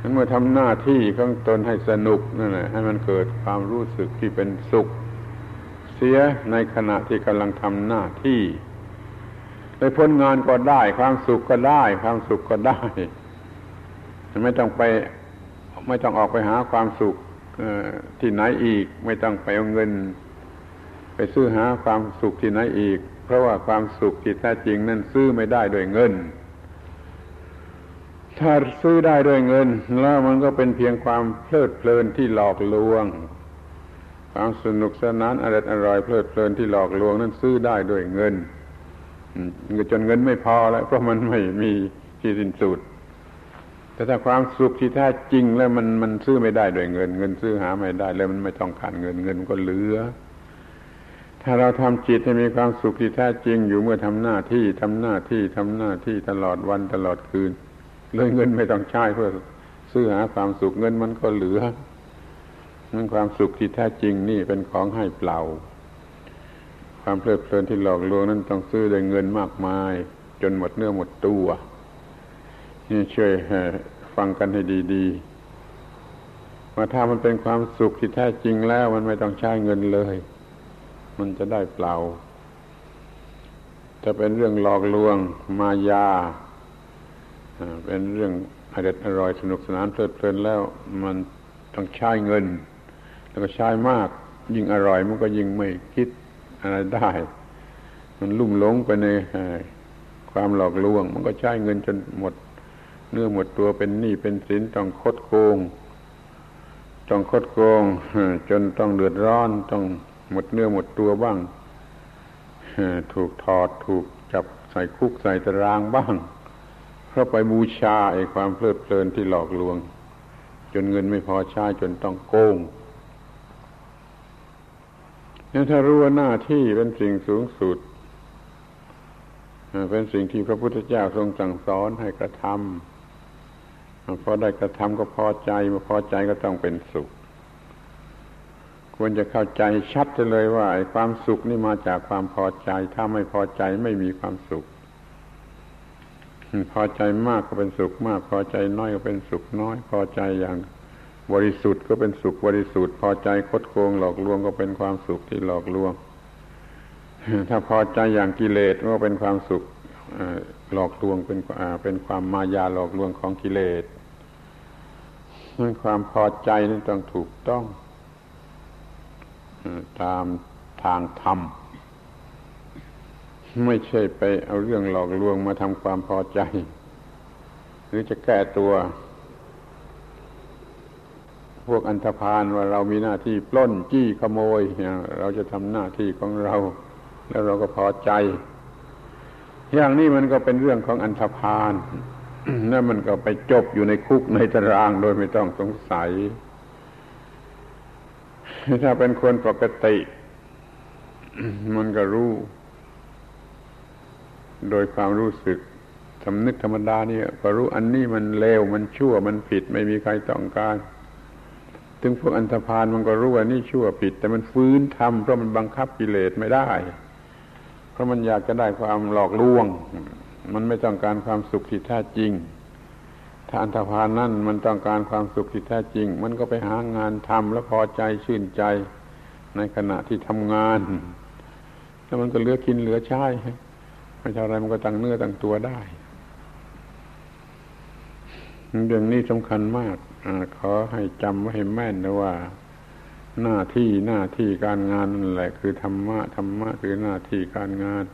นั้นเมื่อทำหน้าที่ของตนให้สนุกนั่นแหละให้มันเกิดความรู้สึกที่เป็นสุข เสียในขณะที่กำลังทำหน้าที่ไปพ้นงานก็ได้ ความสุขก็ได้ ความสุขก็ได้ ไม่ต้องไป ไม่ต้องออกไปหาความสุขที่ไหนอีก ไม่ต้องไปเอาเงิน ไปซื้อหาความสุขที่ไหนอีก เพราะว่าความสุขที่แท้จริงนั้นซื้อไม่ได้ด้วยเงิน ถ้าซื้อได้ด้วยเงิน แล้วมันก็เป็นเพียงความเพลิดเพลินที่หลอกลวง ความสนุกสนานอร่อยอร่อยเพลิดเพลินที่หลอกลวงนั้นซื้อได้ด้วยเงินจนเงินไม่พอแล้วเพราะมันไม่มีที่สิ้นสุดแต่ถ้าความสุขที่แท้จริงแล้วมันมันซื้อไม่ได้ด้วยเงิน เงินซื้อหาไม่ได้ แล้วมันไม่ต้องการเงินเงินก็เหลือ ถ้าเราทำจิตให้มีความสุขที่แท้จริงอยู่เมื่อทำหน้าที่ทำหน้าที่ทำหน้าที่ตลอดวันตลอดคืนเลยเงินไม่ต้องใช้เพื่อซื้อหาความสุขเงินมันก็เหลือนั่นความสุขที่แท้จริงนี่เป็นของให้เปล่า ความเพลิดเพลินที่หลอกลวงนั้นต้องซื้อด้วยเงินมากมาย จนหมดเนื้อหมดตัวนี่ช่วยฟังกันให้ดีๆว่าถ้ามันเป็นความสุขที่แท้จริงแล้วมันไม่ต้องใช้เงินเลย มันจะได้เปล่าถ้าเป็นเรื่องหลอกลวงมายา เป็นเรื่องอร่อยอร่อยสนุกสนานเพลิดเพลินแล้ว มันต้องใช้เงิน แล้วก็ใช้มาก ยิ่งอร่อยมันก็ยิ่งไม่คิดอะไรได้ มันลุ่มหลงไปในความหลอกลวง มันก็ใช้เงินจนหมด เนื้อหมดตัวเป็นหนี้เป็นสินต้องคดโกง ต้องคดโกงจนต้องเดือดร้อนต้อง หมดเนื้อหมดตัวบ้างถูกถอดถูกจับใส่คุกใส่ตารางบ้าง เพราะไปบูชาไอ้ความเพลิดเพลินที่หลอกลวง จนเงินไม่พอใช้จนต้องโกงนี่ถ้ารู้ว่าหน้าที่เป็นสิ่งสูงสุดเป็นสิ่งที่พระพุทธเจ้าทรงสั่งสอนให้กระทำพอได้กระทำก็พอใจพอใจก็ต้องเป็นสุข ควรจะเข้าใจชัดเลยว่าความสุขนี่มาจากความพอใจ ถ้าไม่พอใจไม่มีความสุข พอใจมากก็เป็นสุขมาก พอใจน้อยก็เป็นสุขน้อย พอใจอย่างบริสุทธิ์ก็เป็นสุขบริสุทธิ์ พอใจคดโกงหลอกลวงก็เป็นความสุขที่หลอกลวง ถ้าพอใจอย่างกิเลสก็เป็นความสุขหลอกลวงเป็นเป็นความมายาหลอกลวงของกิเลสความพอใจนี่ต้องถูกต้อง ตามทางธรรม ไม่ใช่ไปเอาเรื่องหลอกลวงมาทำความพอใจ หรือจะแก้ตัว พวกอันธพาลว่าเรามีหน้าที่ปล้นจี้ขโมย เราจะทำหน้าที่ของเรา แล้วเราก็พอใจ อย่างนี้มันก็เป็นเรื่องของอันธพาลนั่นมันก็ไปจบอยู่ในคุกในตารางโดยไม่ต้องสงสัย ถ้าเป็นคนปกติ มันก็รู้ โดยความรู้สึกสำนึกธรรมดานี่ก็รู้อันนี้มันเลวมันชั่วมันผิดไม่มีใครต้องการถึงพวกอันธพาลมันก็รู้ว่านี่ชั่วผิด แต่มันฟื้นทำเพราะมันบังคับกิเลสไม่ได้ เพราะมันอยากจะได้ความหลอกลวง มันไม่ต้องการความสุขที่แท้จริง ถ้าอันธพาลนั่นมันต้องการความสุขที่แท้จริง มันก็ไปหางานทำแล้วพอใจชื่นใจในขณะที่ทำงาน แล้วมันก็เหลือกินเหลือใช้ไม่ใช่อะไรมันก็ตั้งเนื้อตั้งตัวได้เรื่องนี้สำคัญมากอขอให้จำไว้ให้แม่นนะว่า หน้าที่หน้าที่การงานนั่นแหละ คือธรรมะธรรมะคือหน้าที่การงาน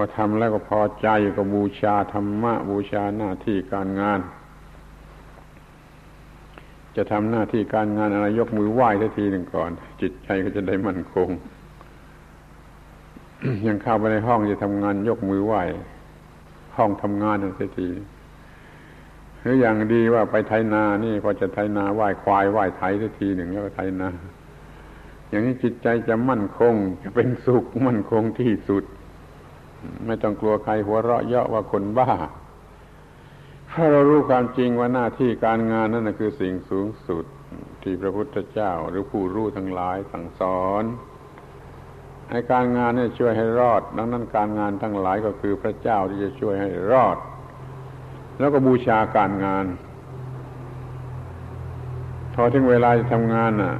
อทำแล้วก็พอใจก็บูชาธรรมะ บูชาหน้าที่การงาน จะทำหน้าที่การงานอะไรยกมือไหว้ทันทีหนึ่งก่อน จิตใจก็จะได้มั่นคง ยังเข้าไปในห้องจะทำงานยกมือไหว้ห้องทำงานทันทีหรืออย่างดีว่าไปไถนานี่พอจะไถนาไหว้ควายไหว้ไถสักทีหนึ่งแล้วก็ไถนา อย่างนี้จิตใจจะมั่นคงจะเป็นสุขมั่นคงที่สุด ไม่ต้องกลัวใครหัวเราะเยาะว่าคนบ้าถ้าเรารู้ความจริงว่าหน้าที่การงานนั่นคือสิ่งสูงสุดที่พระพุทธเจ้าหรือผู้รู้ทั้งหลายสั่งสอนให้การงานเนี่ยช่วยให้รอด ดังนั้นการงานทั้งหลายก็คือพระเจ้าที่จะช่วยให้รอด แล้วก็บูชาการงานพอถึงเวลาจะทำงานน่ะ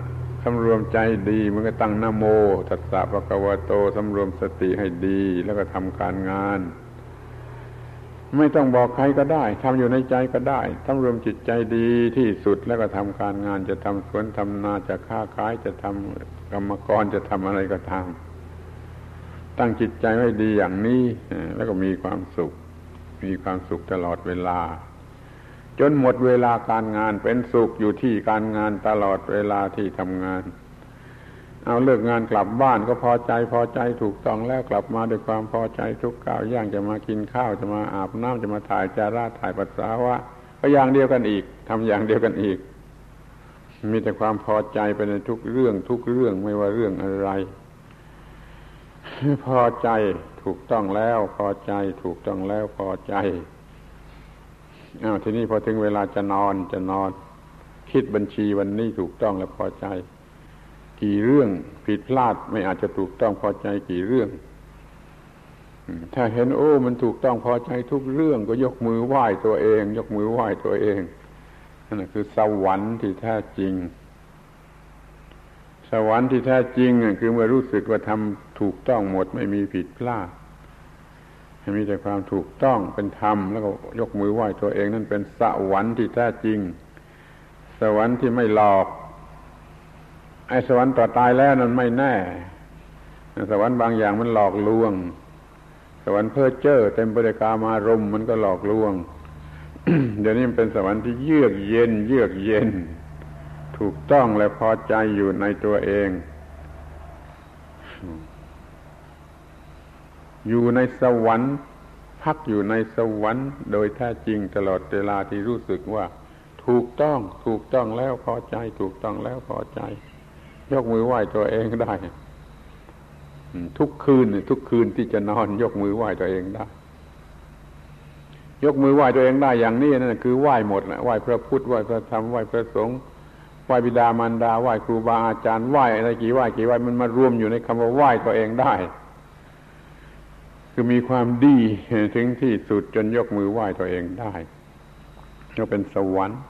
สำรวมใจดีมันก็ตั้งนโมตัสสะปะกวโตสำรวมสติให้ดีแล้วก็ทำการงาน ไม่ต้องบอกใครก็ได้ทำอยู่ในใจก็ได้สำรวมจิตใจดีที่สุดแล้วก็ทำการงานจะทำสวนทำนาจะค้าขายจะทำกรรมกรจะทำอะไรก็ทำตั้งจิตใจไว้ดีอย่างนี้ แล้วก็มีความสุข มีความสุขตลอดเวลา จนหมดเวลาการงานเป็นสุขอยู่ที่การงานตลอดเวลาที่ทำงาน เอาเลิกงานกลับบ้านก็พอใจพอใจถูกต้องแล้วกลับมาด้วยความพอใจทุกก้าวย่างจะมากินข้าวจะมาอาบน้ำจะมาถ่ายจาราถ่ายปัสสาวะก็อย่างเดียวกันอีกทำอย่างเดียวกันอีก มีแต่ความพอใจไปในทุกเรื่องทุกเรื่องไม่ว่าเรื่องอะไร พอใจถูกต้องแล้วพอใจถูกต้องแล้วพอใจ อ้าวทีนี้พอถึงเวลาจะนอนจะนอน คิดบัญชีวันนี้ถูกต้องแล้วพอใจ กี่เรื่องผิดพลาดไม่อาจจะถูกต้องพอใจกี่เรื่องถ้าเห็นโอ้ มันถูกต้องพอใจทุกเรื่องก็ยกมือไหว้ตัวเอง ยกมือไหว้ตัวเองนั่นคือสวรรค์ที่แท้จริง สวรรค์ที่แท้จริงคือเมื่อรู้สึกว่าทำถูกต้องหมดไม่มีผิดพลาด มีแต่ความถูกต้องเป็นธรรม แล้วก็ยกมือไหว้ตัวเองนั่นเป็นสวรรค์ที่แท้จริง สวรรค์ที่ไม่หลอก ไอ้สวรรค์ต่อตายแล้วนั้นไม่แน่ สวรรค์บางอย่างมันหลอกลวง สวรรค์เพ้อเจ้อเต็มไปด้วยกามารมมันก็หลอกลวง เดี๋ยวนี้มันเป็นสวรรค์ที่เยือกเย็น เยือกเย็น ถูกต้องและพอใจอยู่ในตัวเอง อยู่ในสวรรค์พักอยู่ในสวรรค์ โดยแท้จริงตลอดเวลาที่รู้สึกว่า ถูกต้องถูกต้องแล้วพอใจ ถูกต้องแล้วพอใจ ยกมือไหว้ตัวเองได้ทุกคืนทุกคืนที่จะนอน ยกมือไหว้ตัวเองได้ ยกมือไหว้ตัวเองได้อย่างนี้นั่นคือไหว้หมดแหละไหว้พระพุทธไหว้พระธรรมไหว้พระสงฆ์ไหว้บิดามารดาไหว้ครูบาอาจารย์ไหว้อะไรกี่ไหว้กี่ไหว้มันมารวมอยู่ในคำว่าไหว้ตัวเองได้ คือมีความดีถึงที่สุดจนยกมือไหว้ตัวเองได้ก็เป็นสวรรค์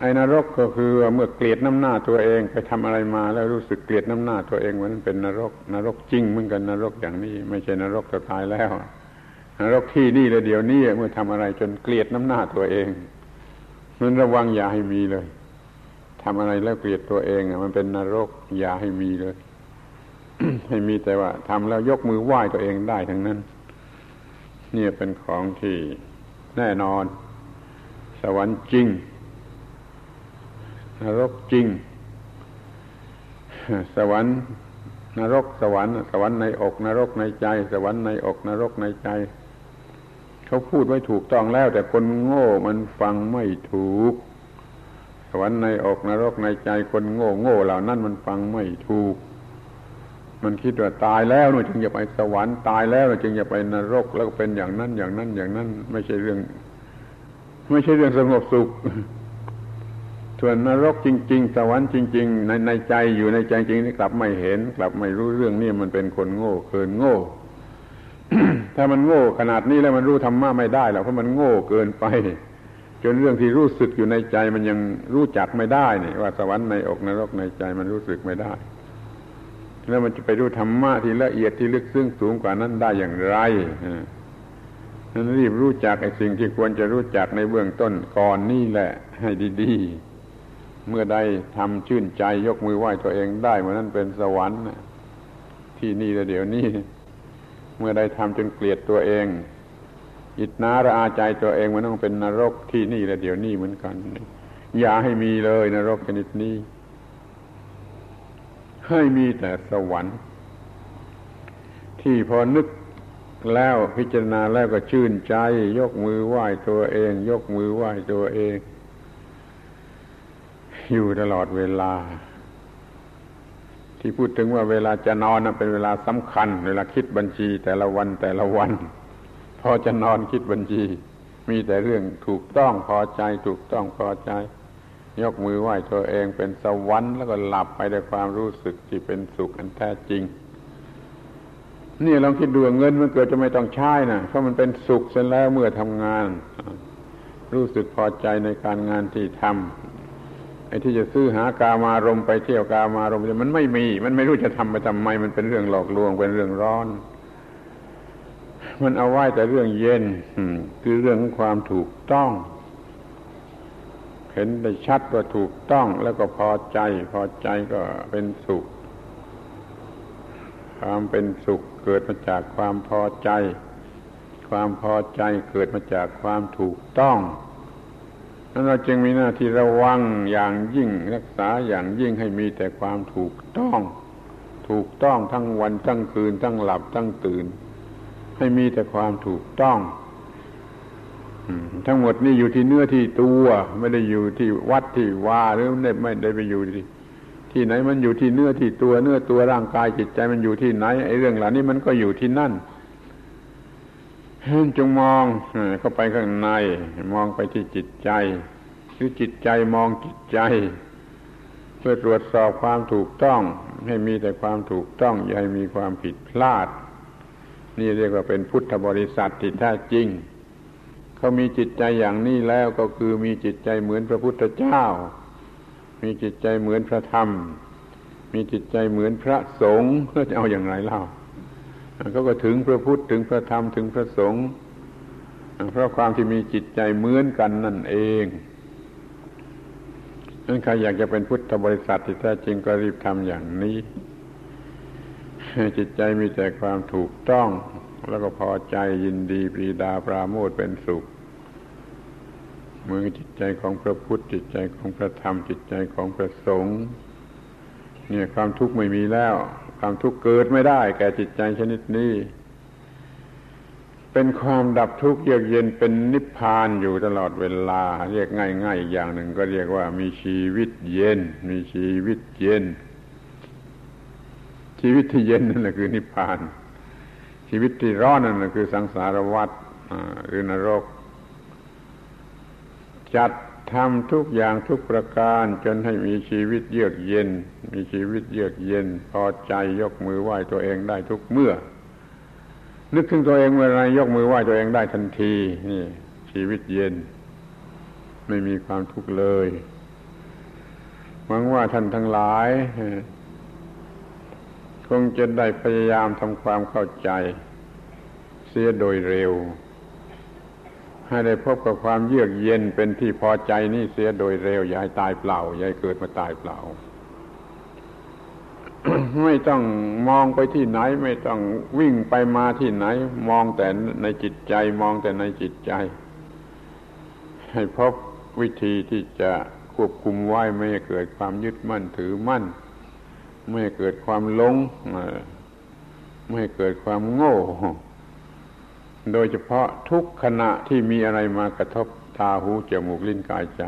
ไอ้นรกก็คือเมื่อเกลียดน้ำหน้าตัวเองไปทำอะไรมาแล้วรู้สึกเกลียดน้ำหน้าตัวเองมันเป็นนรก นรกจริงเหมือนกันนรกอย่างนี้ ไม่ใช่นรกจะตายแล้วนรกที่นี่เลยเดี๋ยวนี้เมื่อทำอะไรจนเกลียดน้ำหน้าตัวเองมันระวังอย่าให้มีเลยทำอะไรแล้วเกลียดตัวเองมันเป็นนรกอย่าให้มีเลย ให้มีแต่ว่าทำแล้วยกมือไหว้ตัวเองได้ทั้งนั้นนี่เป็นของที่แน่นอน สวรรค์จริงนรกจริง สวรรค์นรกสวรรค์สวรรค์ในอกนรกในใจ สวรรค์ในอกนรกในใจ เขาพูดไว้ถูกต้องแล้ว แต่คนโง่มันฟังไม่ถูก สวรรค์ในอกนรกในใจคนโง่โง่เหล่านั้นมันฟังไม่ถูก มันคิดว่าตายแล้วน่จึงจะไปสวรรค์ตายแล้วจึงจะไปนรก แล้วก็เป็นอย่างนั้นอย่างนั้นอย่างนั้น ไม่ใช่เรื่อง ไม่ใช่เรื่องสงบสุขส่วนนรกจริง ๆ สวรรค์จริง ๆ ในในใจอยู่ในใจจริงนี่กลับไม่เห็น กลับไม่รู้เรื่องนี่มันเป็นคนโง่เกินโง่ ถ้ามันโง่ขนาดนี้แล้วมันรู้ธรรมะไม่ได้หรอกเพราะมันโง่เกินไป จนเรื่องที่รู้สึกอยู่ในใจมันยังรู้จักไม่ได้นี่ว่าสวรรค์ในอกนรกในใจมันรู้สึกไม่ได้ แล้วมันจะไปรู้ธรรมะที่ละเอียดที่ลึกซึ้งสูงกว่านั้นได้อย่างไรนั้นรีบรู้จักไอ้สิ่งที่ควรจะรู้จักในเบื้องต้นก่อนนี่แหละ ให้ดีๆ เมื่อได้ทำชื่นใจยกมือไหว้ตัวเองได้เมื่อนั้นเป็นสวรรค์ที่นี่แลเดี๋ยวนี้ เมื่อได้ทำจนเกลียดตัวเอง อิจนาระอาใจตัวเองมันต้องเป็นนรกที่นี่แลเดี๋ยวนี้เหมือนกัน อย่าให้มีเลยนรกชนิดนี้ ให้มีแต่สวรรค์ ที่พอนึกแล้วพิจารณาแล้วก็ชื่นใจ ยกมือไหว้ตัวเอง ยกมือไหว้ตัวเอง อยู่ตลอดเวลา ที่พูดถึงว่าเวลาจะนอนเป็นเวลาสำคัญ เวลาคิดบัญชีแต่ละวันแต่ละวัน พอจะนอนคิดบัญชี มีแต่เรื่องถูกต้องพอใจ ถูกต้องพอใจ ยกมือไหว้ตัวเองเป็นสวรรค์แล้วก็หลับไปด้วยความรู้สึกที่เป็นสุขอันแท้จริง นี่ลองคิดดูเงินมันเกิดจะไม่ต้องใช้นะเพราะมันเป็นสุขเสร็จแล้วเมื่อทำงาน รู้สึกพอใจในการงานที่ทำไอ้ที่จะซื้อหากามารมไปเที่ยวกามารมมันไม่มี มันไม่รู้จะทำไปทำไม มันเป็นเรื่องหลอกลวงเป็นเรื่องร้อน มันเอาไว้แต่เรื่องเย็นคือเรื่องของความถูกต้อง เห็นได้ชัดว่าถูกต้องแล้วก็พอใจ พอใจก็เป็นสุข ความเป็นสุขเกิดมาจากความพอใจ ความพอใจเกิดมาจากความถูกต้องนั้นเราจึงมีหน้าที่ระวังอย่างยิ่งรักษาอย่างยิ่งให้มีแต่ความถูกต้อง ถูกต้องทั้งวันทั้งคืนทั้งหลับทั้งตื่น ให้มีแต่ความถูกต้อง ทั้งหมดนี่อยู่ที่เนื้อที่ตัว ไม่ได้อยู่ที่วัดที่ว่าหรือไม่ได้ไปอยู่ที่ที่ไหนมันอยู่ที่เนื้อที่ตัว เนื้อตัวร่างกายจิตใจมันอยู่ที่ไหนไอ้เรื่องเหล่านี้มันก็อยู่ที่นั่นจงมองเข้าไปข้างใน มองไปที่จิตใจ หรือจิตใจมองจิตใจ เพื่อตรวจสอบความถูกต้อง ให้มีแต่ความถูกต้องอย่าให้มีความผิดพลาด นี่เรียกว่าเป็นพุทธบริษัทที่แท้จริง เขามีจิตใจอย่างนี้แล้วก็คือมีจิตใจเหมือนพระพุทธเจ้า มีจิตใจเหมือนพระธรรม มีจิตใจเหมือนพระสงฆ์เพื่อจะเอาอย่างไรเล่าเขาก็ถึงพระพุทธถึงพระธรรมถึงพระสงฆ์เพราะความที่มีจิตใจเหมือนกันนั่นเองนั้นใครอยากจะเป็นพุทธบริษัทที่แท้จริงก็รีบทำอย่างนี้ จิตใจมีแต่ความถูกต้อง แล้วก็พอใจยินดีปรีดาปราโมทเป็นสุขเมื่อจิตใจของพระพุทธจิตใจของพระธรรมจิตใจของพระสงฆ์เนี่ยความทุกข์ไม่มีแล้ว ความทุกข์เกิดไม่ได้ แก่จิตใจชนิดนี้ เป็นความดับทุกข์เยือกเย็นเป็นนิพพานอยู่ตลอดเวลา เรียกง่ายๆอีกอย่างหนึ่งก็เรียกว่ามีชีวิตเย็น มีชีวิตเย็น ชีวิตที่เย็นนั่นแหละคือนิพพาน ชีวิตที่ร้อนนั่นคือสังสารวัฏหรือนรก จัดทำทุกอย่างทุกประการ จนให้มีชีวิตเยือกเย็น มีชีวิตเยือกเย็น พอใจยกมือไหว้ตัวเองได้ทุกเมื่อ นึกถึงตัวเองเมื่อไรยกมือไหว้ตัวเองได้ทันทีนี่ ชีวิตเย็น ไม่มีความทุกข์เลยหวังว่าท่านทั้งหลาย คงจะได้พยายามทำความเข้าใจ เสียโดยเร็ว ให้ได้พบกับความเยือกเย็นเป็นที่พอใจนี่เสียโดยเร็ว อย่าให้ตายเปล่า อย่าให้เกิดมาตายเปล่า ไม่ต้องมองไปที่ไหน ไม่ต้องวิ่งไปมาที่ไหน มองแต่ในจิตใจ มองแต่ในจิตใจ ให้พบวิธีที่จะควบคุมไว้ไม่ให้เกิดความยึดมั่นถือมั่น ไม่ให้เกิดความหลงไม่ให้เกิดความโง่ โดยเฉพาะทุกขณะที่มีอะไรมากระทบตาหูจมูกลิ้นกายใจ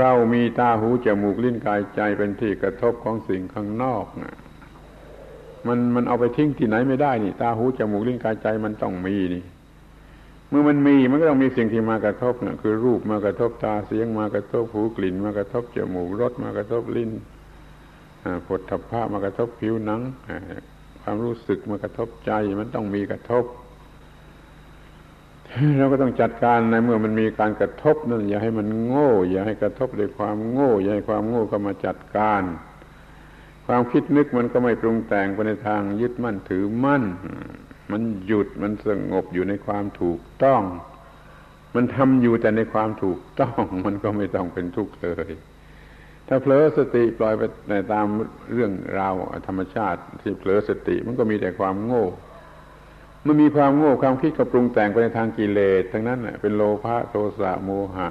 เรามีตาหูจมูกลิ้นกายใจเป็นที่กระทบของสิ่งข้างนอกนะมันมันเอาไปทิ้งที่ไหนไม่ได้นี่ ตาหูจมูกลิ้นกายใจมันต้องมีนี่ เมื่อมันมีมันก็ต้องมีสิ่งที่มากระทบนะคือรูปมากระทบตาเสียงมากระทบหูกลิ่น มากระทบจมูกรสมากระทบลิ้นผลทพะมากระทบผิวหนังความรู้สึกมากระทบใจมันต้องมีกระทบ เราก็ต้องจัดการในเมื่อมันมีการกระทบนั่นอย่าให้มันโง่ อย่าให้กระทบด้วยความโง่ อย่าให้ความโง่เข้ามาจัดการ ความคิดนึกมันก็ไม่ปรุงแต่งไปในทางยึดมั่นถือมั่น มันหยุดมันสงบอยู่ในความถูกต้อง มันทำอยู่แต่ในความถูกต้องมันก็ไม่ต้องเป็นทุกข์เลย ถ้าเผลอสติปล่อยไปในตามเรื่องราวธรรมชาติที่เผลอสติ มันก็มีแต่ความโง่มื่มีความโง่ความคิดก็ปรุงแต่งไปในทางกิเลสทั้งนั้นเป็นโลภะโทสะโมหะ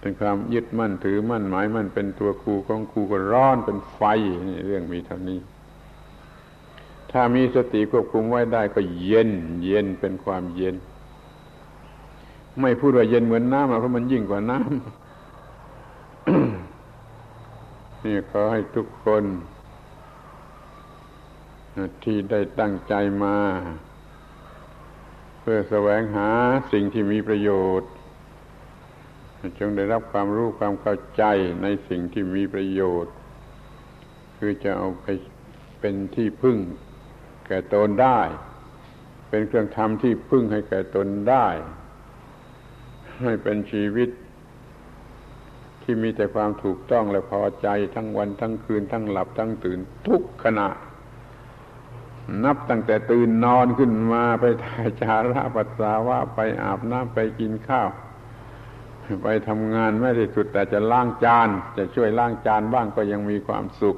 เป็นความยึดมั่นถือมั่นหมายมั่นเป็นตัวครูของครูก็ร้อนเป็นไฟนี่เรื่องมีเท่านี้ ถ้ามีสติควบคุมไว้ได้ก็เย็น เย็นเป็นความเย็น ไม่พูดว่าเย็นเหมือนน้ำเพราะมันยิ่งกว่าน้ำนี่ขอให้ทุกคนที่ได้ตั้งใจมา เพื่อแสวงหาสิ่งที่มีประโยชน์จงได้รับความรู้ความเข้าใจในสิ่งที่มีประโยชน์ คือจะเอาไปเป็นที่พึ่ง แก่ตนได้ เป็นเครื่องทำที่พึ่งให้แก่ตนได้ ให้เป็นชีวิต ที่มีแต่ความถูกต้องและพอใจทั้งวันทั้งคืนทั้งหลับทั้งตื่นทุกขณะ นับตั้งแต่ตื่นนอนขึ้นมาไปถ่ายจาระปัสสาวะไปอาบน้ำไปกินข้าวไปทำงานไม่ได้สุดแต่จะล้างจาน จะช่วยล้างจานบ้างก็ยังมีความสุข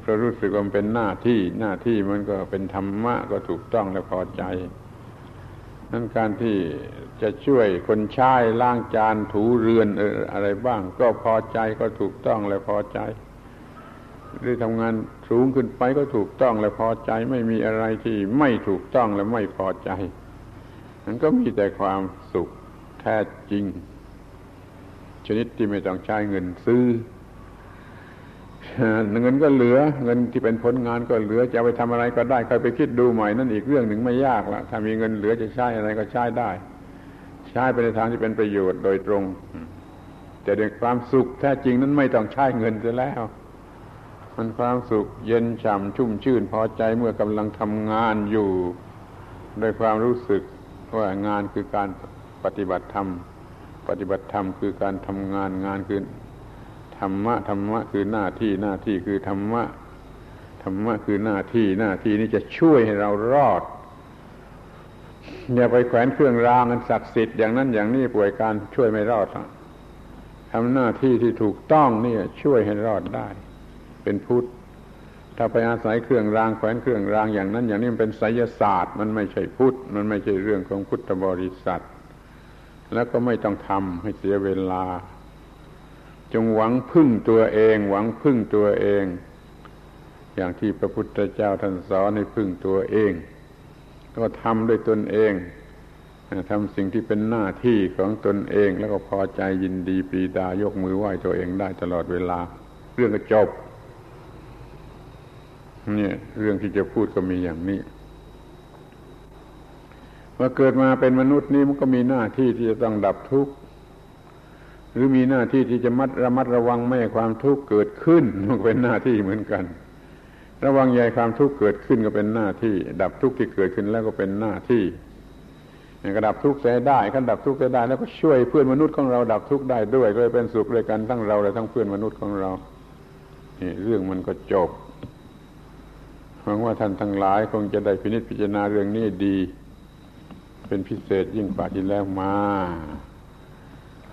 เพราะรู้สึกว่ามันเป็นหน้าที่หน้าที่มันก็เป็นธรรมะก็ถูกต้องและพอใจนั้นการที่จะช่วยคนใช้ล้างจานถูเรือนอะไรบ้าง ก็พอใจก็ถูกต้องและพอใจ หรือทำงานสูงขึ้นไปก็ถูกต้องและพอใจ ไม่มีอะไรที่ไม่ถูกต้องและไม่พอใจมันก็มีแต่ความสุขแท้จริง ชนิดที่ไม่ต้องใช้เงินซื้อ เงินก็เหลือ เงินที่เป็นผลงานก็เหลือจะไปทำอะไรก็ได้ใครไปคิดดูใหม่นั่นอีกเรื่องหนึ่งไม่ยากละถ้ามีเงินเหลือจะใช้อะไรก็ใช้ได้ ใช้ไปในทางที่เป็นประโยชน์โดยตรงแต่ในความสุขแท้จริงนั้นไม่ต้องใช้เงินจะแล้ว มันความสุขเย็นฉ่ำชุ่มชื่นพอใจเมื่อกำลังทำงานอยู่โดยความรู้สึกว่างานคือการปฏิบัติธรรม ปฏิบัติธรรมคือการทำงานงานคือ รรมะธรรมะคือหน้าที่หน้าที่คือธรรมะธรรมะคือหน้าที่หน้าที่นี้จะช่วยให้เรารอดอย่าไปแขวนเครื่องรางกันศักดิ์สิทธิ์อย่างนั้นอย่างนี้ป่วยการช่วยไม่รอดทำหน้าที่ที่ถูกต้องนี่ช่วยให้รอดได้ เป็นพุทธถ้าไปอาศัยเครื่องรางแขวนเครื่องรางอย่างนั้น อย่างนี้มันเป็นไสยศาสตร์ มันไม่ใช่พุทธมันไม่ใช่เรื่องของพุทธบริษัท แล้วก็ไม่ต้องทำให้เสียเวลา จงหวังพึ่งตัวเอง หวังพึ่งตัวเอง อย่างที่พระพุทธเจ้าท่านสอนให้พึ่งตัวเอง ก็ทำด้วยตนเองทำสิ่งที่เป็นหน้าที่ของตนเอง แล้วก็พอใจยินดีปรีดายกมือไหว้ตัวเองได้ตลอดเวลา เรื่องก็จบเนี่ยเรื่องที่จะพูดก็มีอย่างนี้ว่าเกิดมาเป็นมนุษย์นี่มันก็มีหน้าที่ที่จะต้องดับทุกข์ หรือมีหน้าที่ที่จะมัดระมัดระวังไม่ให้ความทุกข์เกิดขึ้นมันเป็นหน้าที่เหมือนกัน ระวังใหญ่ความทุกข์เกิดขึ้นก็เป็นหน้าที่ ดับทุกข์ที่เกิดขึ้นแล้วก็เป็นหน้าที่กระดับทุกข์เสียได้ขันดับทุกข์เสียได้แล้วก็ช่วยเพื่อนมนุษย์ของเราดับทุกข์ได้ด้วยก็เลยเป็นสุขด้วยกันทั้งเราและทั้งเพื่อนมนุษย์ของเรานี่เรื่องมันก็จบหวังว่าท่านทั้งหลายคงจะได้พินิจพิจารณาเรื่องนี้ดี เป็นพิเศษยิ่งกว่าที่แล้วมา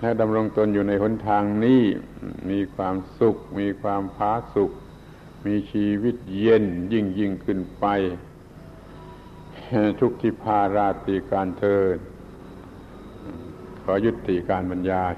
และดำรงตนอยู่ในหนทางนี้ มีความสุข มีความพาสุข มีชีวิตเย็นยิ่งยิ่งขึ้นไป ทุกที่พาราตีการเทินขอยุติการบรรยาย